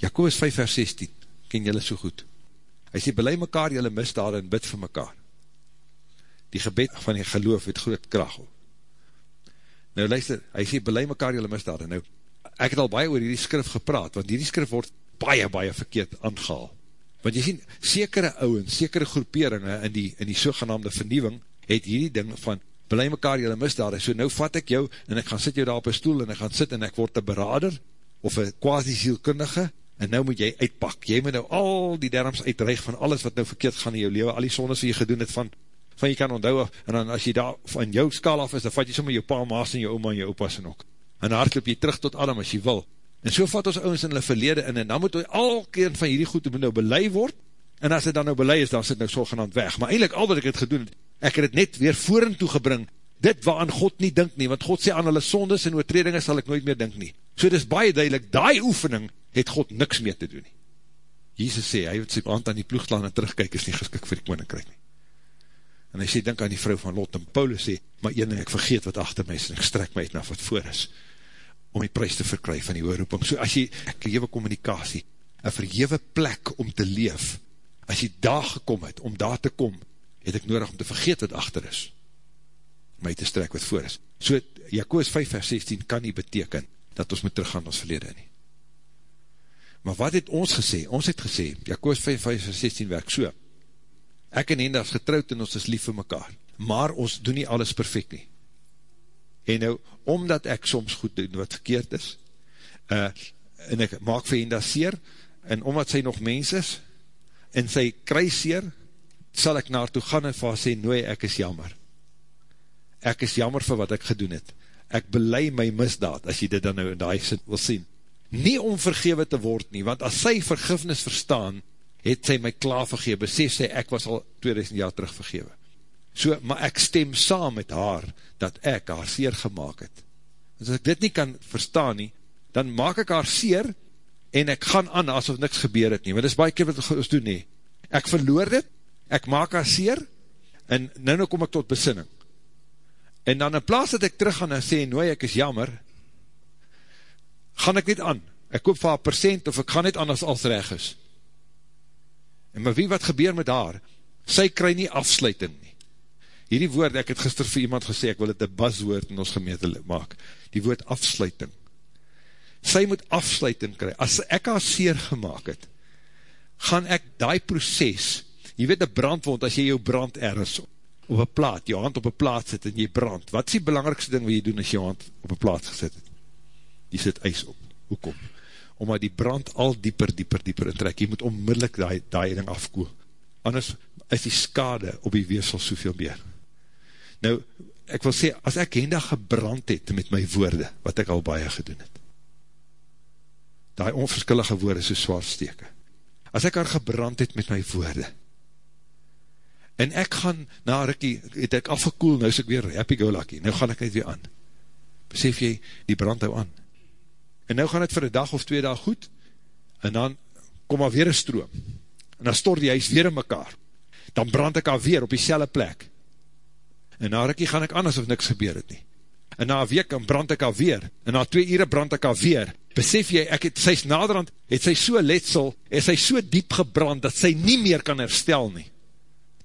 Jacobus 5 vers 16, ken jylle so goed. Hy sê, belei mekaar jylle misdaad en bid vir mekaar. Die gebed van die geloof het groot kracht op. Nou luister, hy sê, belei mekaar jylle misdaad. Nou, ek het al baie oor hierdie skrif gepraat, want hierdie skrif word baie, baie verkeerd aangehaal. Want jy sien, sekere ouwens, sekere groeperinge in die, in die sogenaamde vernieuwing, het hierdie ding van, belei mekaar jylle misdaad, so nou vat ek jou, en ek gaan sit jou daar op een stoel, en ek gaan sit, en ek word een berader, of een quasi-zielkundige, en nou moet jy uitpak, jy moet nou al die derms uitreig van alles wat nou verkeerd gaan in jou leven, al die sondes wat jy gedoen het van, van jy kan onthou, en dan as jy daar van jou skaal af is, dan vat jy sommer jou pa, maas en jou oma en jou opas en ook, en dan hardloop jy terug tot Adam as jy wil, en so vat ons ouwens in hulle verlede in, en dan moet al keer van hierdie goed nou belei word, en as dit dan nou belei is, dan sit nou so genaamd weg, maar eindelijk al wat ek het gedoen ek het het net weer voren toe gebring, dit waaraan God nie dink nie, want God sê aan hulle sondes en oortredinge sal ek nooit meer dink nie. So dit is baie duidelik, die oefening het God niks meer te doen nie. Jesus sê, hy het sy hand aan die ploegslaan en terugkijk, is nie geskik vir die koninkryk nie. En hy sê, denk aan die vrou van Lot, en Paulus sê, maar een en ek vergeet wat achter my is, en ek strek my uit na wat voor is, om die prijs te verkry van die oorroeping. So as jy, ek lewe communicatie, een verhewe plek om te leef, as jy daar gekom het, om daar te kom, het ek nodig om te vergeet wat achter is, my te strek wat voor is. So, Jacobus 5 vers 16 kan nie beteken, dat ons moet teruggaan ons verlede nie. Maar wat het ons gesê? Ons het gesê, Jacobus 5 vers 16 werk so, ek en Henda is getrouwd en ons is lief vir mekaar, maar ons doen nie alles perfect nie. En nou, omdat ek soms goed doen wat verkeerd is, uh, en ek maak vir Henda seer, en omdat sy nog mens is, en sy kry seer, sal ek naartoe gaan en vir sê, nooi, ek is jammer. Ek is jammer vir wat ek gedoen het, ek belei my misdaad, as jy dit dan nou in die sin wil sien, nie om vergewe te word nie, want as sy vergifnis verstaan, het sy my klaar vergewe, besef sy, ek was al 2000 jaar terug vergewe. So, maar ek stem saam met haar, dat ek haar seer gemaakt het. As ek dit nie kan verstaan nie, dan maak ek haar seer, en ek gaan aan asof niks gebeur het nie, want dit is baie keer wat ons doen nie. Ek verloor dit, ek maak haar seer, en nou nou kom ek tot besinning. En dan in plaas dat ek terug gaan en sê, nooi, ek is jammer, gaan ek net aan. Ek koop vir haar percent, of ek gaan net aan as als reg is. En maar wie wat gebeur met haar? Sy kry nie afsluiting nie. Hierdie woord, ek het gister vir iemand gesê, ek wil het een buzzwoord in ons gemeente maak. Die woord afsluiting. Sy moet afsluiting kry. As ek haar seer gemaakt het, gaan ek die proces, jy weet een brandwond, as jy jou brand ergens op een plaat, jou hand op een plaat sit en jy brand, wat is die belangrikste ding wat jy doen as jou hand op een plaat gesit het? Jy sit ijs op. Hoekom? Omdat die brand al dieper, dieper, dieper intrek. Jy moet onmiddellik die, die ding afkoel. Anders is die skade op die weersel soveel meer. Nou, ek wil sê, as ek henda gebrand het met my woorde, wat ek al baie gedoen het, die onverskillige woorde so zwaar steke, as ek haar gebrand het met my woorde, en ek gaan, na Rikkie, het ek afgekoel, nou is ek weer happy go lucky, nou gaan ek net weer aan. Besef jy, die brand hou aan. En nou gaan het vir een dag of twee dag goed, en dan kom maar weer een stroom, en dan stort die huis weer in mekaar, dan brand ek al weer op die selle plek, en na Rikkie gaan ek aan asof niks gebeur het nie. En na een week dan brand ek al weer, en na twee ure brand ek al weer, besef jy, ek het, sy is naderhand, het sy so letsel, het sy so diep gebrand, dat sy nie meer kan herstel nie.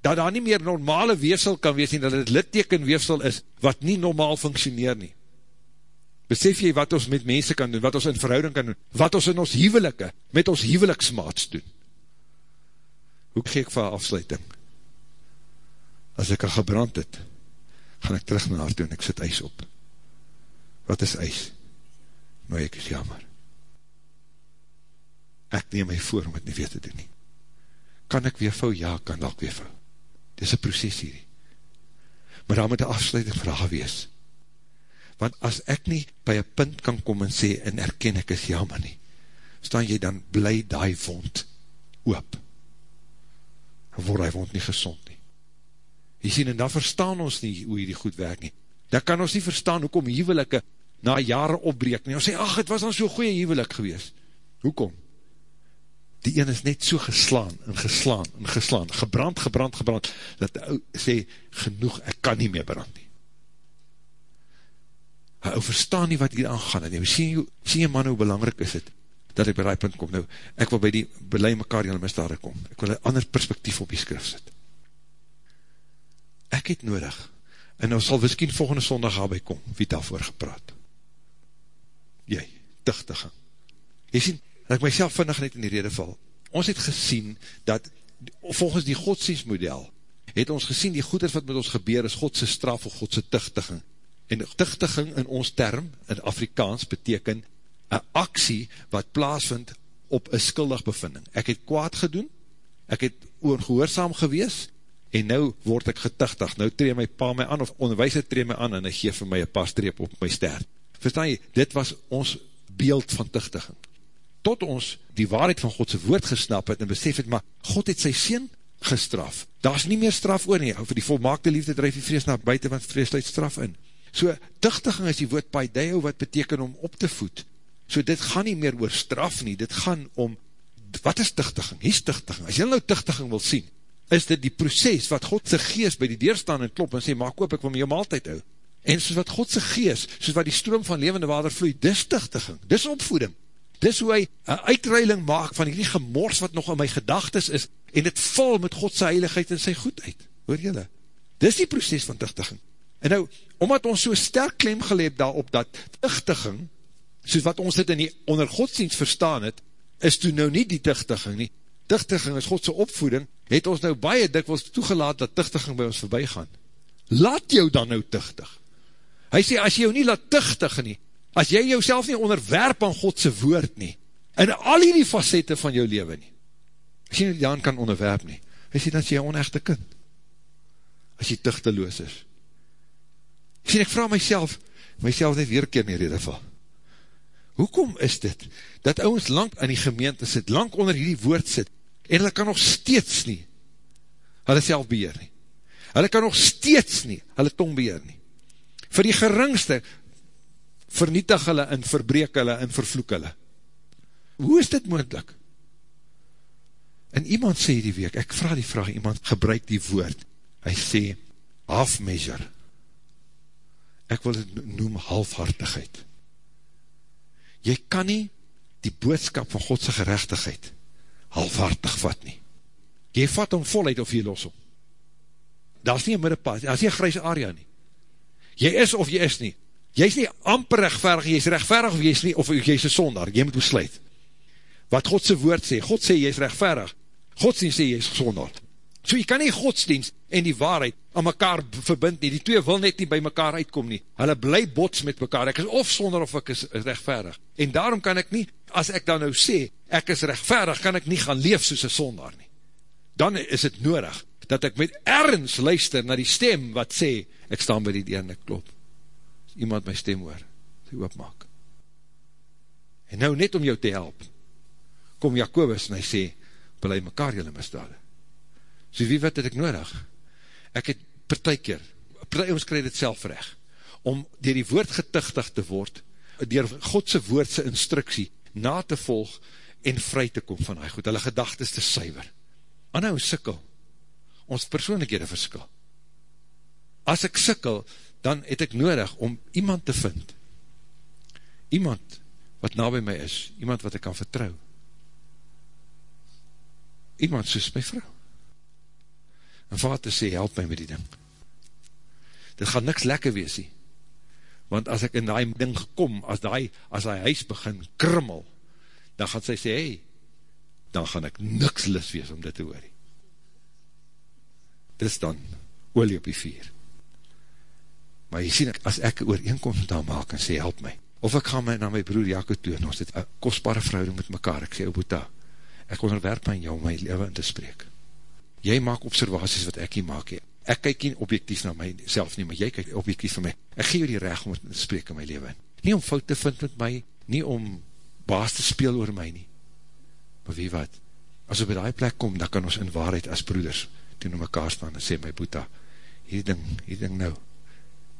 Dat daar nie meer normale weefsel kan wees nie, dat het litteken weefsel is, wat nie normaal functioneer nie. Besef jy wat ons met mense kan doen, wat ons in verhouding kan doen, wat ons in ons huwelike, met ons huweliksmaats doen. Hoe geek vir afsluiting? As ek al gebrand het, gaan ek terug na haar toe en ek sit ijs op. Wat is ijs? Nou ek is jammer. Ek neem my voor om het nie weer te doen nie. Kan ek weer vou? Ja, kan ek weer vou. Dit is een proces hierdie. Maar daar moet een afsluiting vraag wees. Want as ek nie by een punt kan kom en sê, en erken ek is jammer nie, staan jy dan bly die wond oop. Dan word die wond nie gezond nie. Jy sien, en dan verstaan ons nie hoe hierdie goed werk nie. Dan kan ons nie verstaan hoekom huwelike na jare opbreek nie. Ons sê, ach, het was dan so goeie huwelik gewees. Hoekom? die een is net so geslaan, en geslaan, en geslaan, gebrand, gebrand, gebrand, dat die ou sê, genoeg, ek kan nie meer brand nie. Hy ou verstaan nie wat hier aangaan, en jy sien, sien jy man, hoe belangrijk is het, dat ek by die punt kom, nou, ek wil by die belei mekaar jylle misdade kom, ek wil een ander perspektief op die skrif sit. Ek het nodig, en nou sal miskien volgende sondag daarby kom, wie daarvoor gepraat. Jy, tuchtige. Jy sien, dat ek myself vinnig net in die rede val. Ons het gesien dat, volgens die godsdienstmodel, het ons gesien die goeders wat met ons gebeur is Godse straf of Godse tuchtiging. En tuchtiging in ons term, in Afrikaans, beteken een aksie wat plaasvind op een skuldig bevinding. Ek het kwaad gedoen, ek het ongehoorzaam gewees, en nou word ek getuchtig, nou tree my pa my aan, of onderwijzer tree my aan, en hy geef vir my een paar streep op my ster. Verstaan jy, dit was ons beeld van tuchtiging. Tot ons die waarheid van Godse woord gesnap het, en besef het, maar God het sy sien gestraf. Daar is nie meer straf oor nie, vir die volmaakte liefde drijf die vrees na buiten, want vrees sluit straf in. So, tuchtiging is die woord paideo, wat beteken om op te voed. So, dit gaan nie meer oor straf nie, dit gaan om, wat is tuchtiging? Hier is tuchtiging. As jy nou tuchtiging wil sien, is dit die proces wat Godse geest by die deur staan en klop en sê, maak op, ek wil my jou maaltijd hou. En soos wat Godse geest, soos wat die stroom van levende water vloei, dis tuchtiging, dis opvoeding. Dis hoe hy een uitreiling maak van die gemors wat nog in my gedagtes is, en het val met Godse heiligheid en sy goedheid. Hoor jylle? Dis die proces van tuchtiging. En nou, omdat ons so sterk klem geleep daarop dat tuchtiging, soos wat ons dit in die onder godsdienst verstaan het, is toe nou nie die tuchtiging nie, tuchtiging is Godse opvoeding, het ons nou baie dikwels toegelaat dat tuchtiging by ons voorbij gaan. Laat jou dan nou tuchtig. Hy sê, as jy jou nie laat tuchtig nie, as jy jou nie onderwerp aan Godse woord nie, in al die facette van jou leven nie, as jy nie dan kan onderwerp nie, hy sê, dan sê jy onechte kind, as jy tuchteloos is. Sê, ek vraag myself, myself net weer keer in die rede val, hoekom is dit, dat ons lang in die gemeente sit, lang onder hierdie woord sit, en hulle kan nog steeds nie, hulle self beheer nie. Hulle kan nog steeds nie, hulle tong beheer nie. Voor die geringste, vernietig hulle en verbreek hulle en vervloek hulle. Hoe is dit moendlik? En iemand sê die week, ek vraag die vraag, iemand gebruik die woord, hy sê, half measure. Ek wil het noem halfhartigheid. Jy kan nie die boodskap van Godse gerechtigheid halfhartig vat nie. Jy vat hom voluit of jy los hom. Daar is nie een middepad, daar is nie een grijs area nie. Jy is of jy is nie. Jy is nie amper rechtverig, jy is rechtverig of jy is nie, of jy is een sonder, jy moet besluit. Wat Godse woord sê, God sê jy is rechtverig, Godsdienst sê jy is sonder. So jy kan nie godsdienst en die waarheid aan mekaar verbind nie, die twee wil net nie by mekaar uitkom nie. Hulle bly bots met mekaar, ek is of sonder of ek is rechtverig. En daarom kan ek nie, as ek dan nou sê, ek is rechtverig, kan ek nie gaan leef soos een sonder nie. Dan is het nodig, dat ek met ergens luister na die stem wat sê, ek staan by die deur en ek klop. As iemand my stem hoor, sy oopmaak. En nou net om jou te help, kom Jacobus en hy sê, belei mekaar jylle misdade. So wie wat het ek nodig? Ek het per ty keer, per ty ons krijg dit self recht, om dier die woord getuchtig te word, dier Godse woordse instruksie na te volg en vry te kom van hy goed, hulle gedagtes te suiver. Anna, ons sikkel, ons persoonlikhede verskil. As ek sikkel, dan het ek nodig om iemand te vind, iemand wat na by my is, iemand wat ek kan vertrouw, iemand soos my vrou, en vader sê, help my met die ding, dit gaan niks lekker wees nie, want as ek in die ding kom, as die, as die huis begin krimmel, dan gaan sy sê, hey, dan gaan ek niks lis wees om dit te hoor. Dis dan olie op die vier. Maar jy sien, as ek ooreenkomst daar maak en sê, help my, of ek ga my na my broer Jacob toe, en ons het een kostbare verhouding met mekaar, ek sê, Oboeta, ek onderwerp my jou my leven in te spreek. Jy maak observaties wat ek hier maak, he. ek kyk nie objectief na myself nie, maar jy kyk objectief van my, ek gee jou die recht om te spreek in my leven, nie om fout te vind met my, nie om baas te speel oor my nie. Maar wie wat, as we by die plek kom, dan kan ons in waarheid as broeders toen om mekaar staan en sê, my boeta, hierdie ding, hierdie ding nou,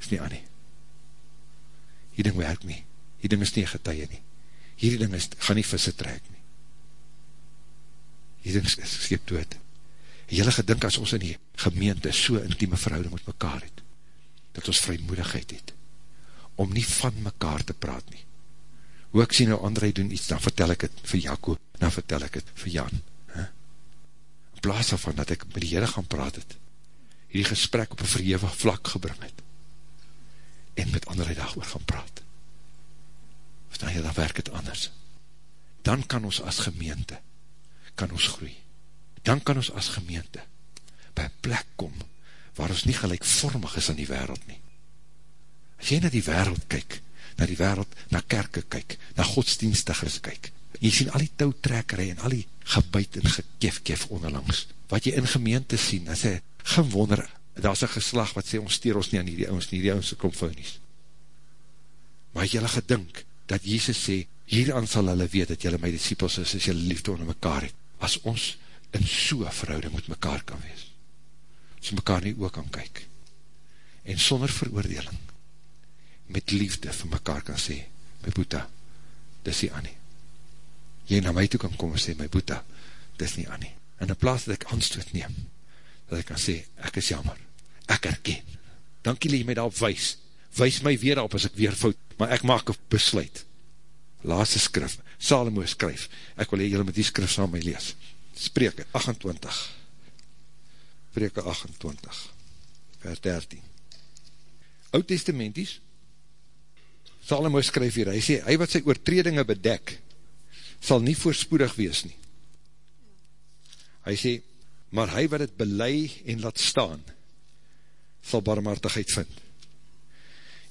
is nie aan nie. Hierdie ding werk nie. Hierdie ding is nie getuie nie. Hierdie ding is, gaan nie visse trek nie. Hierdie ding is, is skeep dood. En jylle gedink as ons in die gemeente so intieme verhouding met mekaar het, dat ons vrymoedigheid het, om nie van mekaar te praat nie hoe ek sien nou André doen iets, dan vertel ek het vir Jacob, dan vertel ek het vir Jan. He? In plaas daarvan dat ek met die Heere gaan praat het, hierdie gesprek op een verhewe vlak gebring het, en met André daarover gaan praat. Verstaan jy, dan werk het anders. Dan kan ons as gemeente, kan ons groei. Dan kan ons as gemeente, by plek kom, waar ons nie gelijkvormig is aan die wereld nie. As jy na die wereld kyk, na die wereld, na kerke kyk, na godsdienstigers kyk. Jy sien al die touwtrekkerij en al die gebuit en gekef-kef onderlangs. Wat jy in gemeente sien, as hy, geen wonder, daar is een geslag wat sê, ons steer ons nie aan die ons nie, die ons kom founies. Maar jy gedink, dat Jezus sê, hieraan sal hulle weet, dat jylle my disciples is, as jylle liefde onder mekaar het, as ons in so'n verhouding met mekaar kan wees. As mekaar nie ook kan kyk. En sonder veroordeling, met liefde vir mekaar kan sê, my boeta, dis nie Annie. Jy na my toe kan kom en sê, my boeta, dis nie Annie. En in plaas dat ek aanstoot neem, dat ek kan sê, ek is jammer, ek herken. Dankie dat jy my daarop wees, wees my weer op as ek weer fout, maar ek maak een besluit. Laaste skrif, Salomo skryf, ek wil jy met die skrif saam my lees. Spreke 28, Spreke 28, vers 13. Oud testamenties, Salomo skryf hier, hy sê, hy wat sy oortredinge bedek, sal nie voorspoedig wees nie. Hy sê, maar hy wat het belei en laat staan, sal barmhartigheid vind.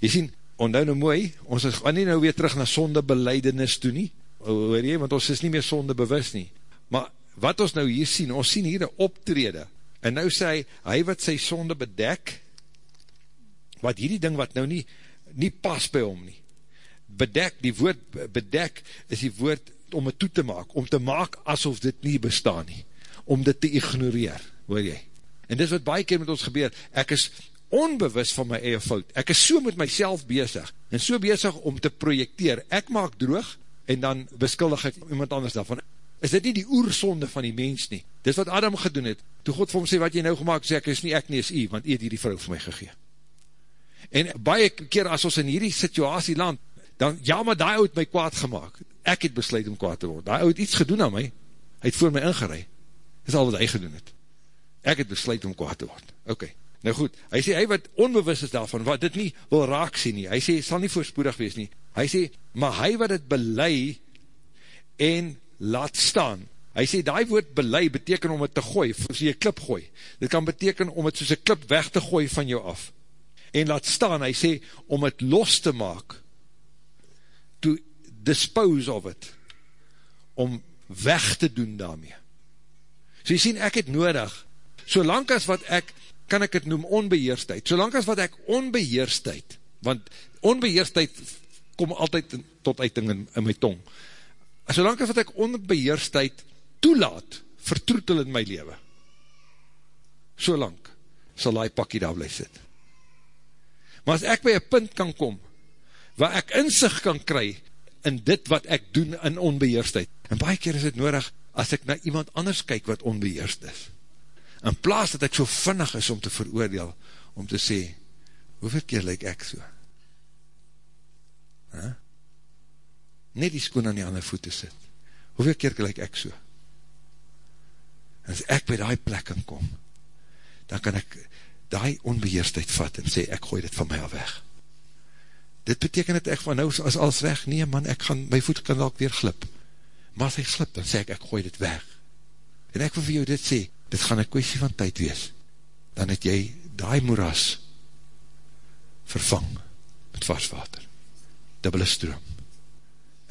Jy sien, onthou nou mooi, ons is nie nou weer terug na sonde beleidenis toe nie, hoor jy, want ons is nie meer sonde bewus nie. Maar wat ons nou hier sien, ons sien hier een optrede, en nou sê hy, hy wat sy sonde bedek, wat hierdie ding wat nou nie, nie pas by hom nie, bedek, die woord bedek, is die woord om het toe te maak, om te maak asof dit nie bestaan nie, om dit te ignoreer, hoor jy? En dis wat baie keer met ons gebeur, ek is onbewus van my eie fout, ek is so met myself bezig, en so bezig om te projecteer, ek maak droog, en dan beskuldig ek iemand anders daarvan, is dit nie die oersonde van die mens nie, dis wat Adam gedoen het, toe God vir hom sê, wat jy nou gemaakt, sê ek is nie ek nie, is jy, want jy het hierdie vrou vir my gegeen. En baie keer as ons in hierdie situasie land, dan, ja, maar die oud my kwaad gemaakt. Ek het besluit om kwaad te word. Die oud iets gedoen aan my. Hy het voor my ingerei. Dit is al wat hy gedoen het. Ek het besluit om kwaad te word. Ok, nou goed. Hy sê, hy wat onbewus is daarvan, wat dit nie wil raak sien nie. Hy sê, sal nie voorspoedig wees nie. Hy sê, maar hy wat het belei en laat staan. Hy sê, die woord belei beteken om het te gooi, soos jy klip gooi. Dit kan beteken om het soos een klip weg te gooi van jou af. En laat staan, hy sê, om het los te maak, to dispose of it, om weg te doen daarmee. So jy sien, ek het nodig, solang as wat ek, kan ek het noem onbeheerstheid, solang as wat ek onbeheerstheid, want onbeheerstheid kom altyd tot uiting in, in my tong, solang as wat ek onbeheerstheid toelaat, vertroetel in my leven, solang sal die pakkie daar blijf sit. Maar as ek by een punt kan kom, waar ek inzicht kan kry in dit wat ek doen in onbeheerstheid. En baie keer is het nodig, as ek na iemand anders kyk wat onbeheerst is. In plaas dat ek so vinnig is om te veroordeel, om te sê, hoeveel keer lyk ek so? Huh? Net die skoen aan die ander voete sit. Hoeveel keer lyk ek so? En as ek by die plek kan kom, dan kan ek die onbeheerstheid vat en sê, ek gooi dit van my al weg. Dit beteken dat ek van nou as alles weg, nee man, ek gaan, my voet kan ook weer glip, maar as hy glip, dan sê ek, ek gooi dit weg, en ek wil vir jou dit sê, dit gaan een kwestie van tyd wees, dan het jy die moeras vervang met varswater, dubbele stroom,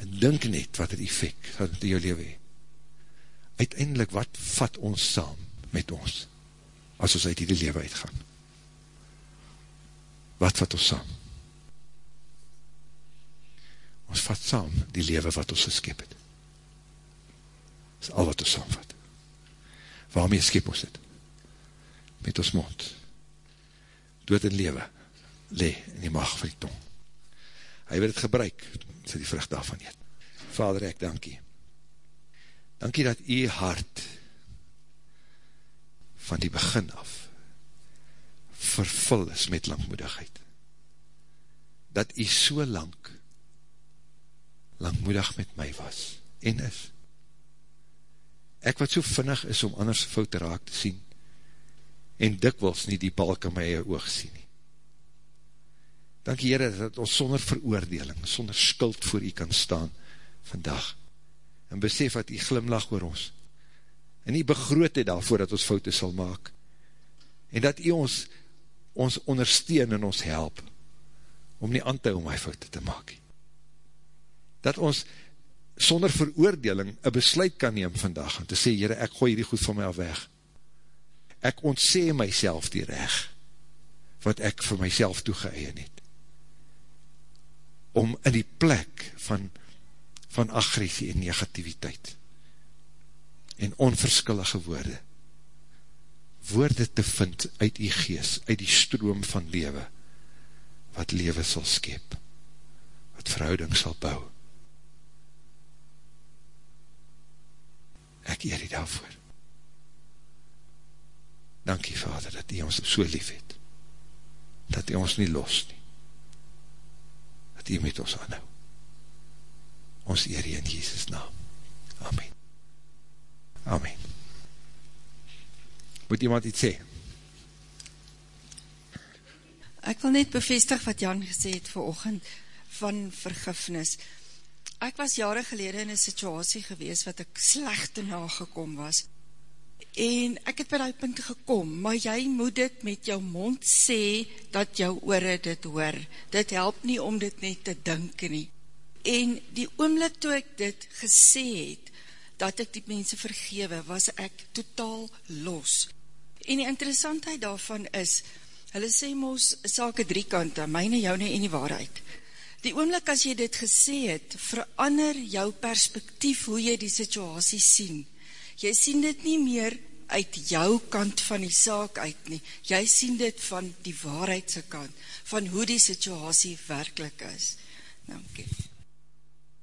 en dink net wat het effect van het in jou leven uiteindelik wat vat ons saam met ons, as ons uit die leven uitgaan, wat vat ons saam, ons vat saam die lewe wat ons geskep het. Dat is al wat ons saamvat. Waarmee skep ons het? Met ons mond. Dood en lewe, le in die mag van die tong. Hy wil het gebruik, sy die vrucht daarvan eet. Vader, ek dankie. Dankie dat u hart van die begin af vervul is met langmoedigheid. Dat u so lang langmoedig met my was, en is. Ek wat so vinnig is om anders fout te raak te sien, en dikwels nie die balk in my oog sien nie. Dankie Heere, dat ons sonder veroordeling, sonder skuld voor u kan staan, vandag, en besef dat u glimlach oor ons, en u begroot het daarvoor dat ons foute sal maak, en dat u ons, ons ondersteun en ons help, om nie aan te hou my foute te maak. Dat ons sonder veroordeling een besluit kan neem vandag, en te sê, Heere, ek gooi hierdie goed van my af weg. Ek ontse myself die reg, wat ek vir myself toegeëien het. Om in die plek van, van agressie en negativiteit, en onverskillige woorde, woorde te vind uit die gees, uit die stroom van lewe, wat lewe sal skep, wat verhouding sal bou. Ek eer die daarvoor. Dankie vader, dat die ons so lief het, dat die ons nie los nie, dat die met ons aanhou. Ons eer in Jesus naam. Amen. Amen. Moet iemand iets sê? Ek wil net bevestig wat Jan gesê het vir oogend van vergifnis. Ek was jare gelede in een situasie gewees wat ek slechte nagekom was. En ek het by die punt gekom, maar jy moet dit met jou mond sê, dat jou oore dit hoor. Dit help nie om dit net te dink nie. En die oomlik toe ek dit gesê het, dat ek die mense vergewe, was ek totaal los. En die interessantheid daarvan is, hulle sê mos, sake drie kante, myne, joune en die waarheid. Die oomlik as jy dit gesê het, verander jou perspektief hoe jy die situasie sien. Jy sien dit nie meer uit jou kant van die saak uit nie. Jy sien dit van die waarheidse kant, van hoe die situasie werkelijk is. Dankie.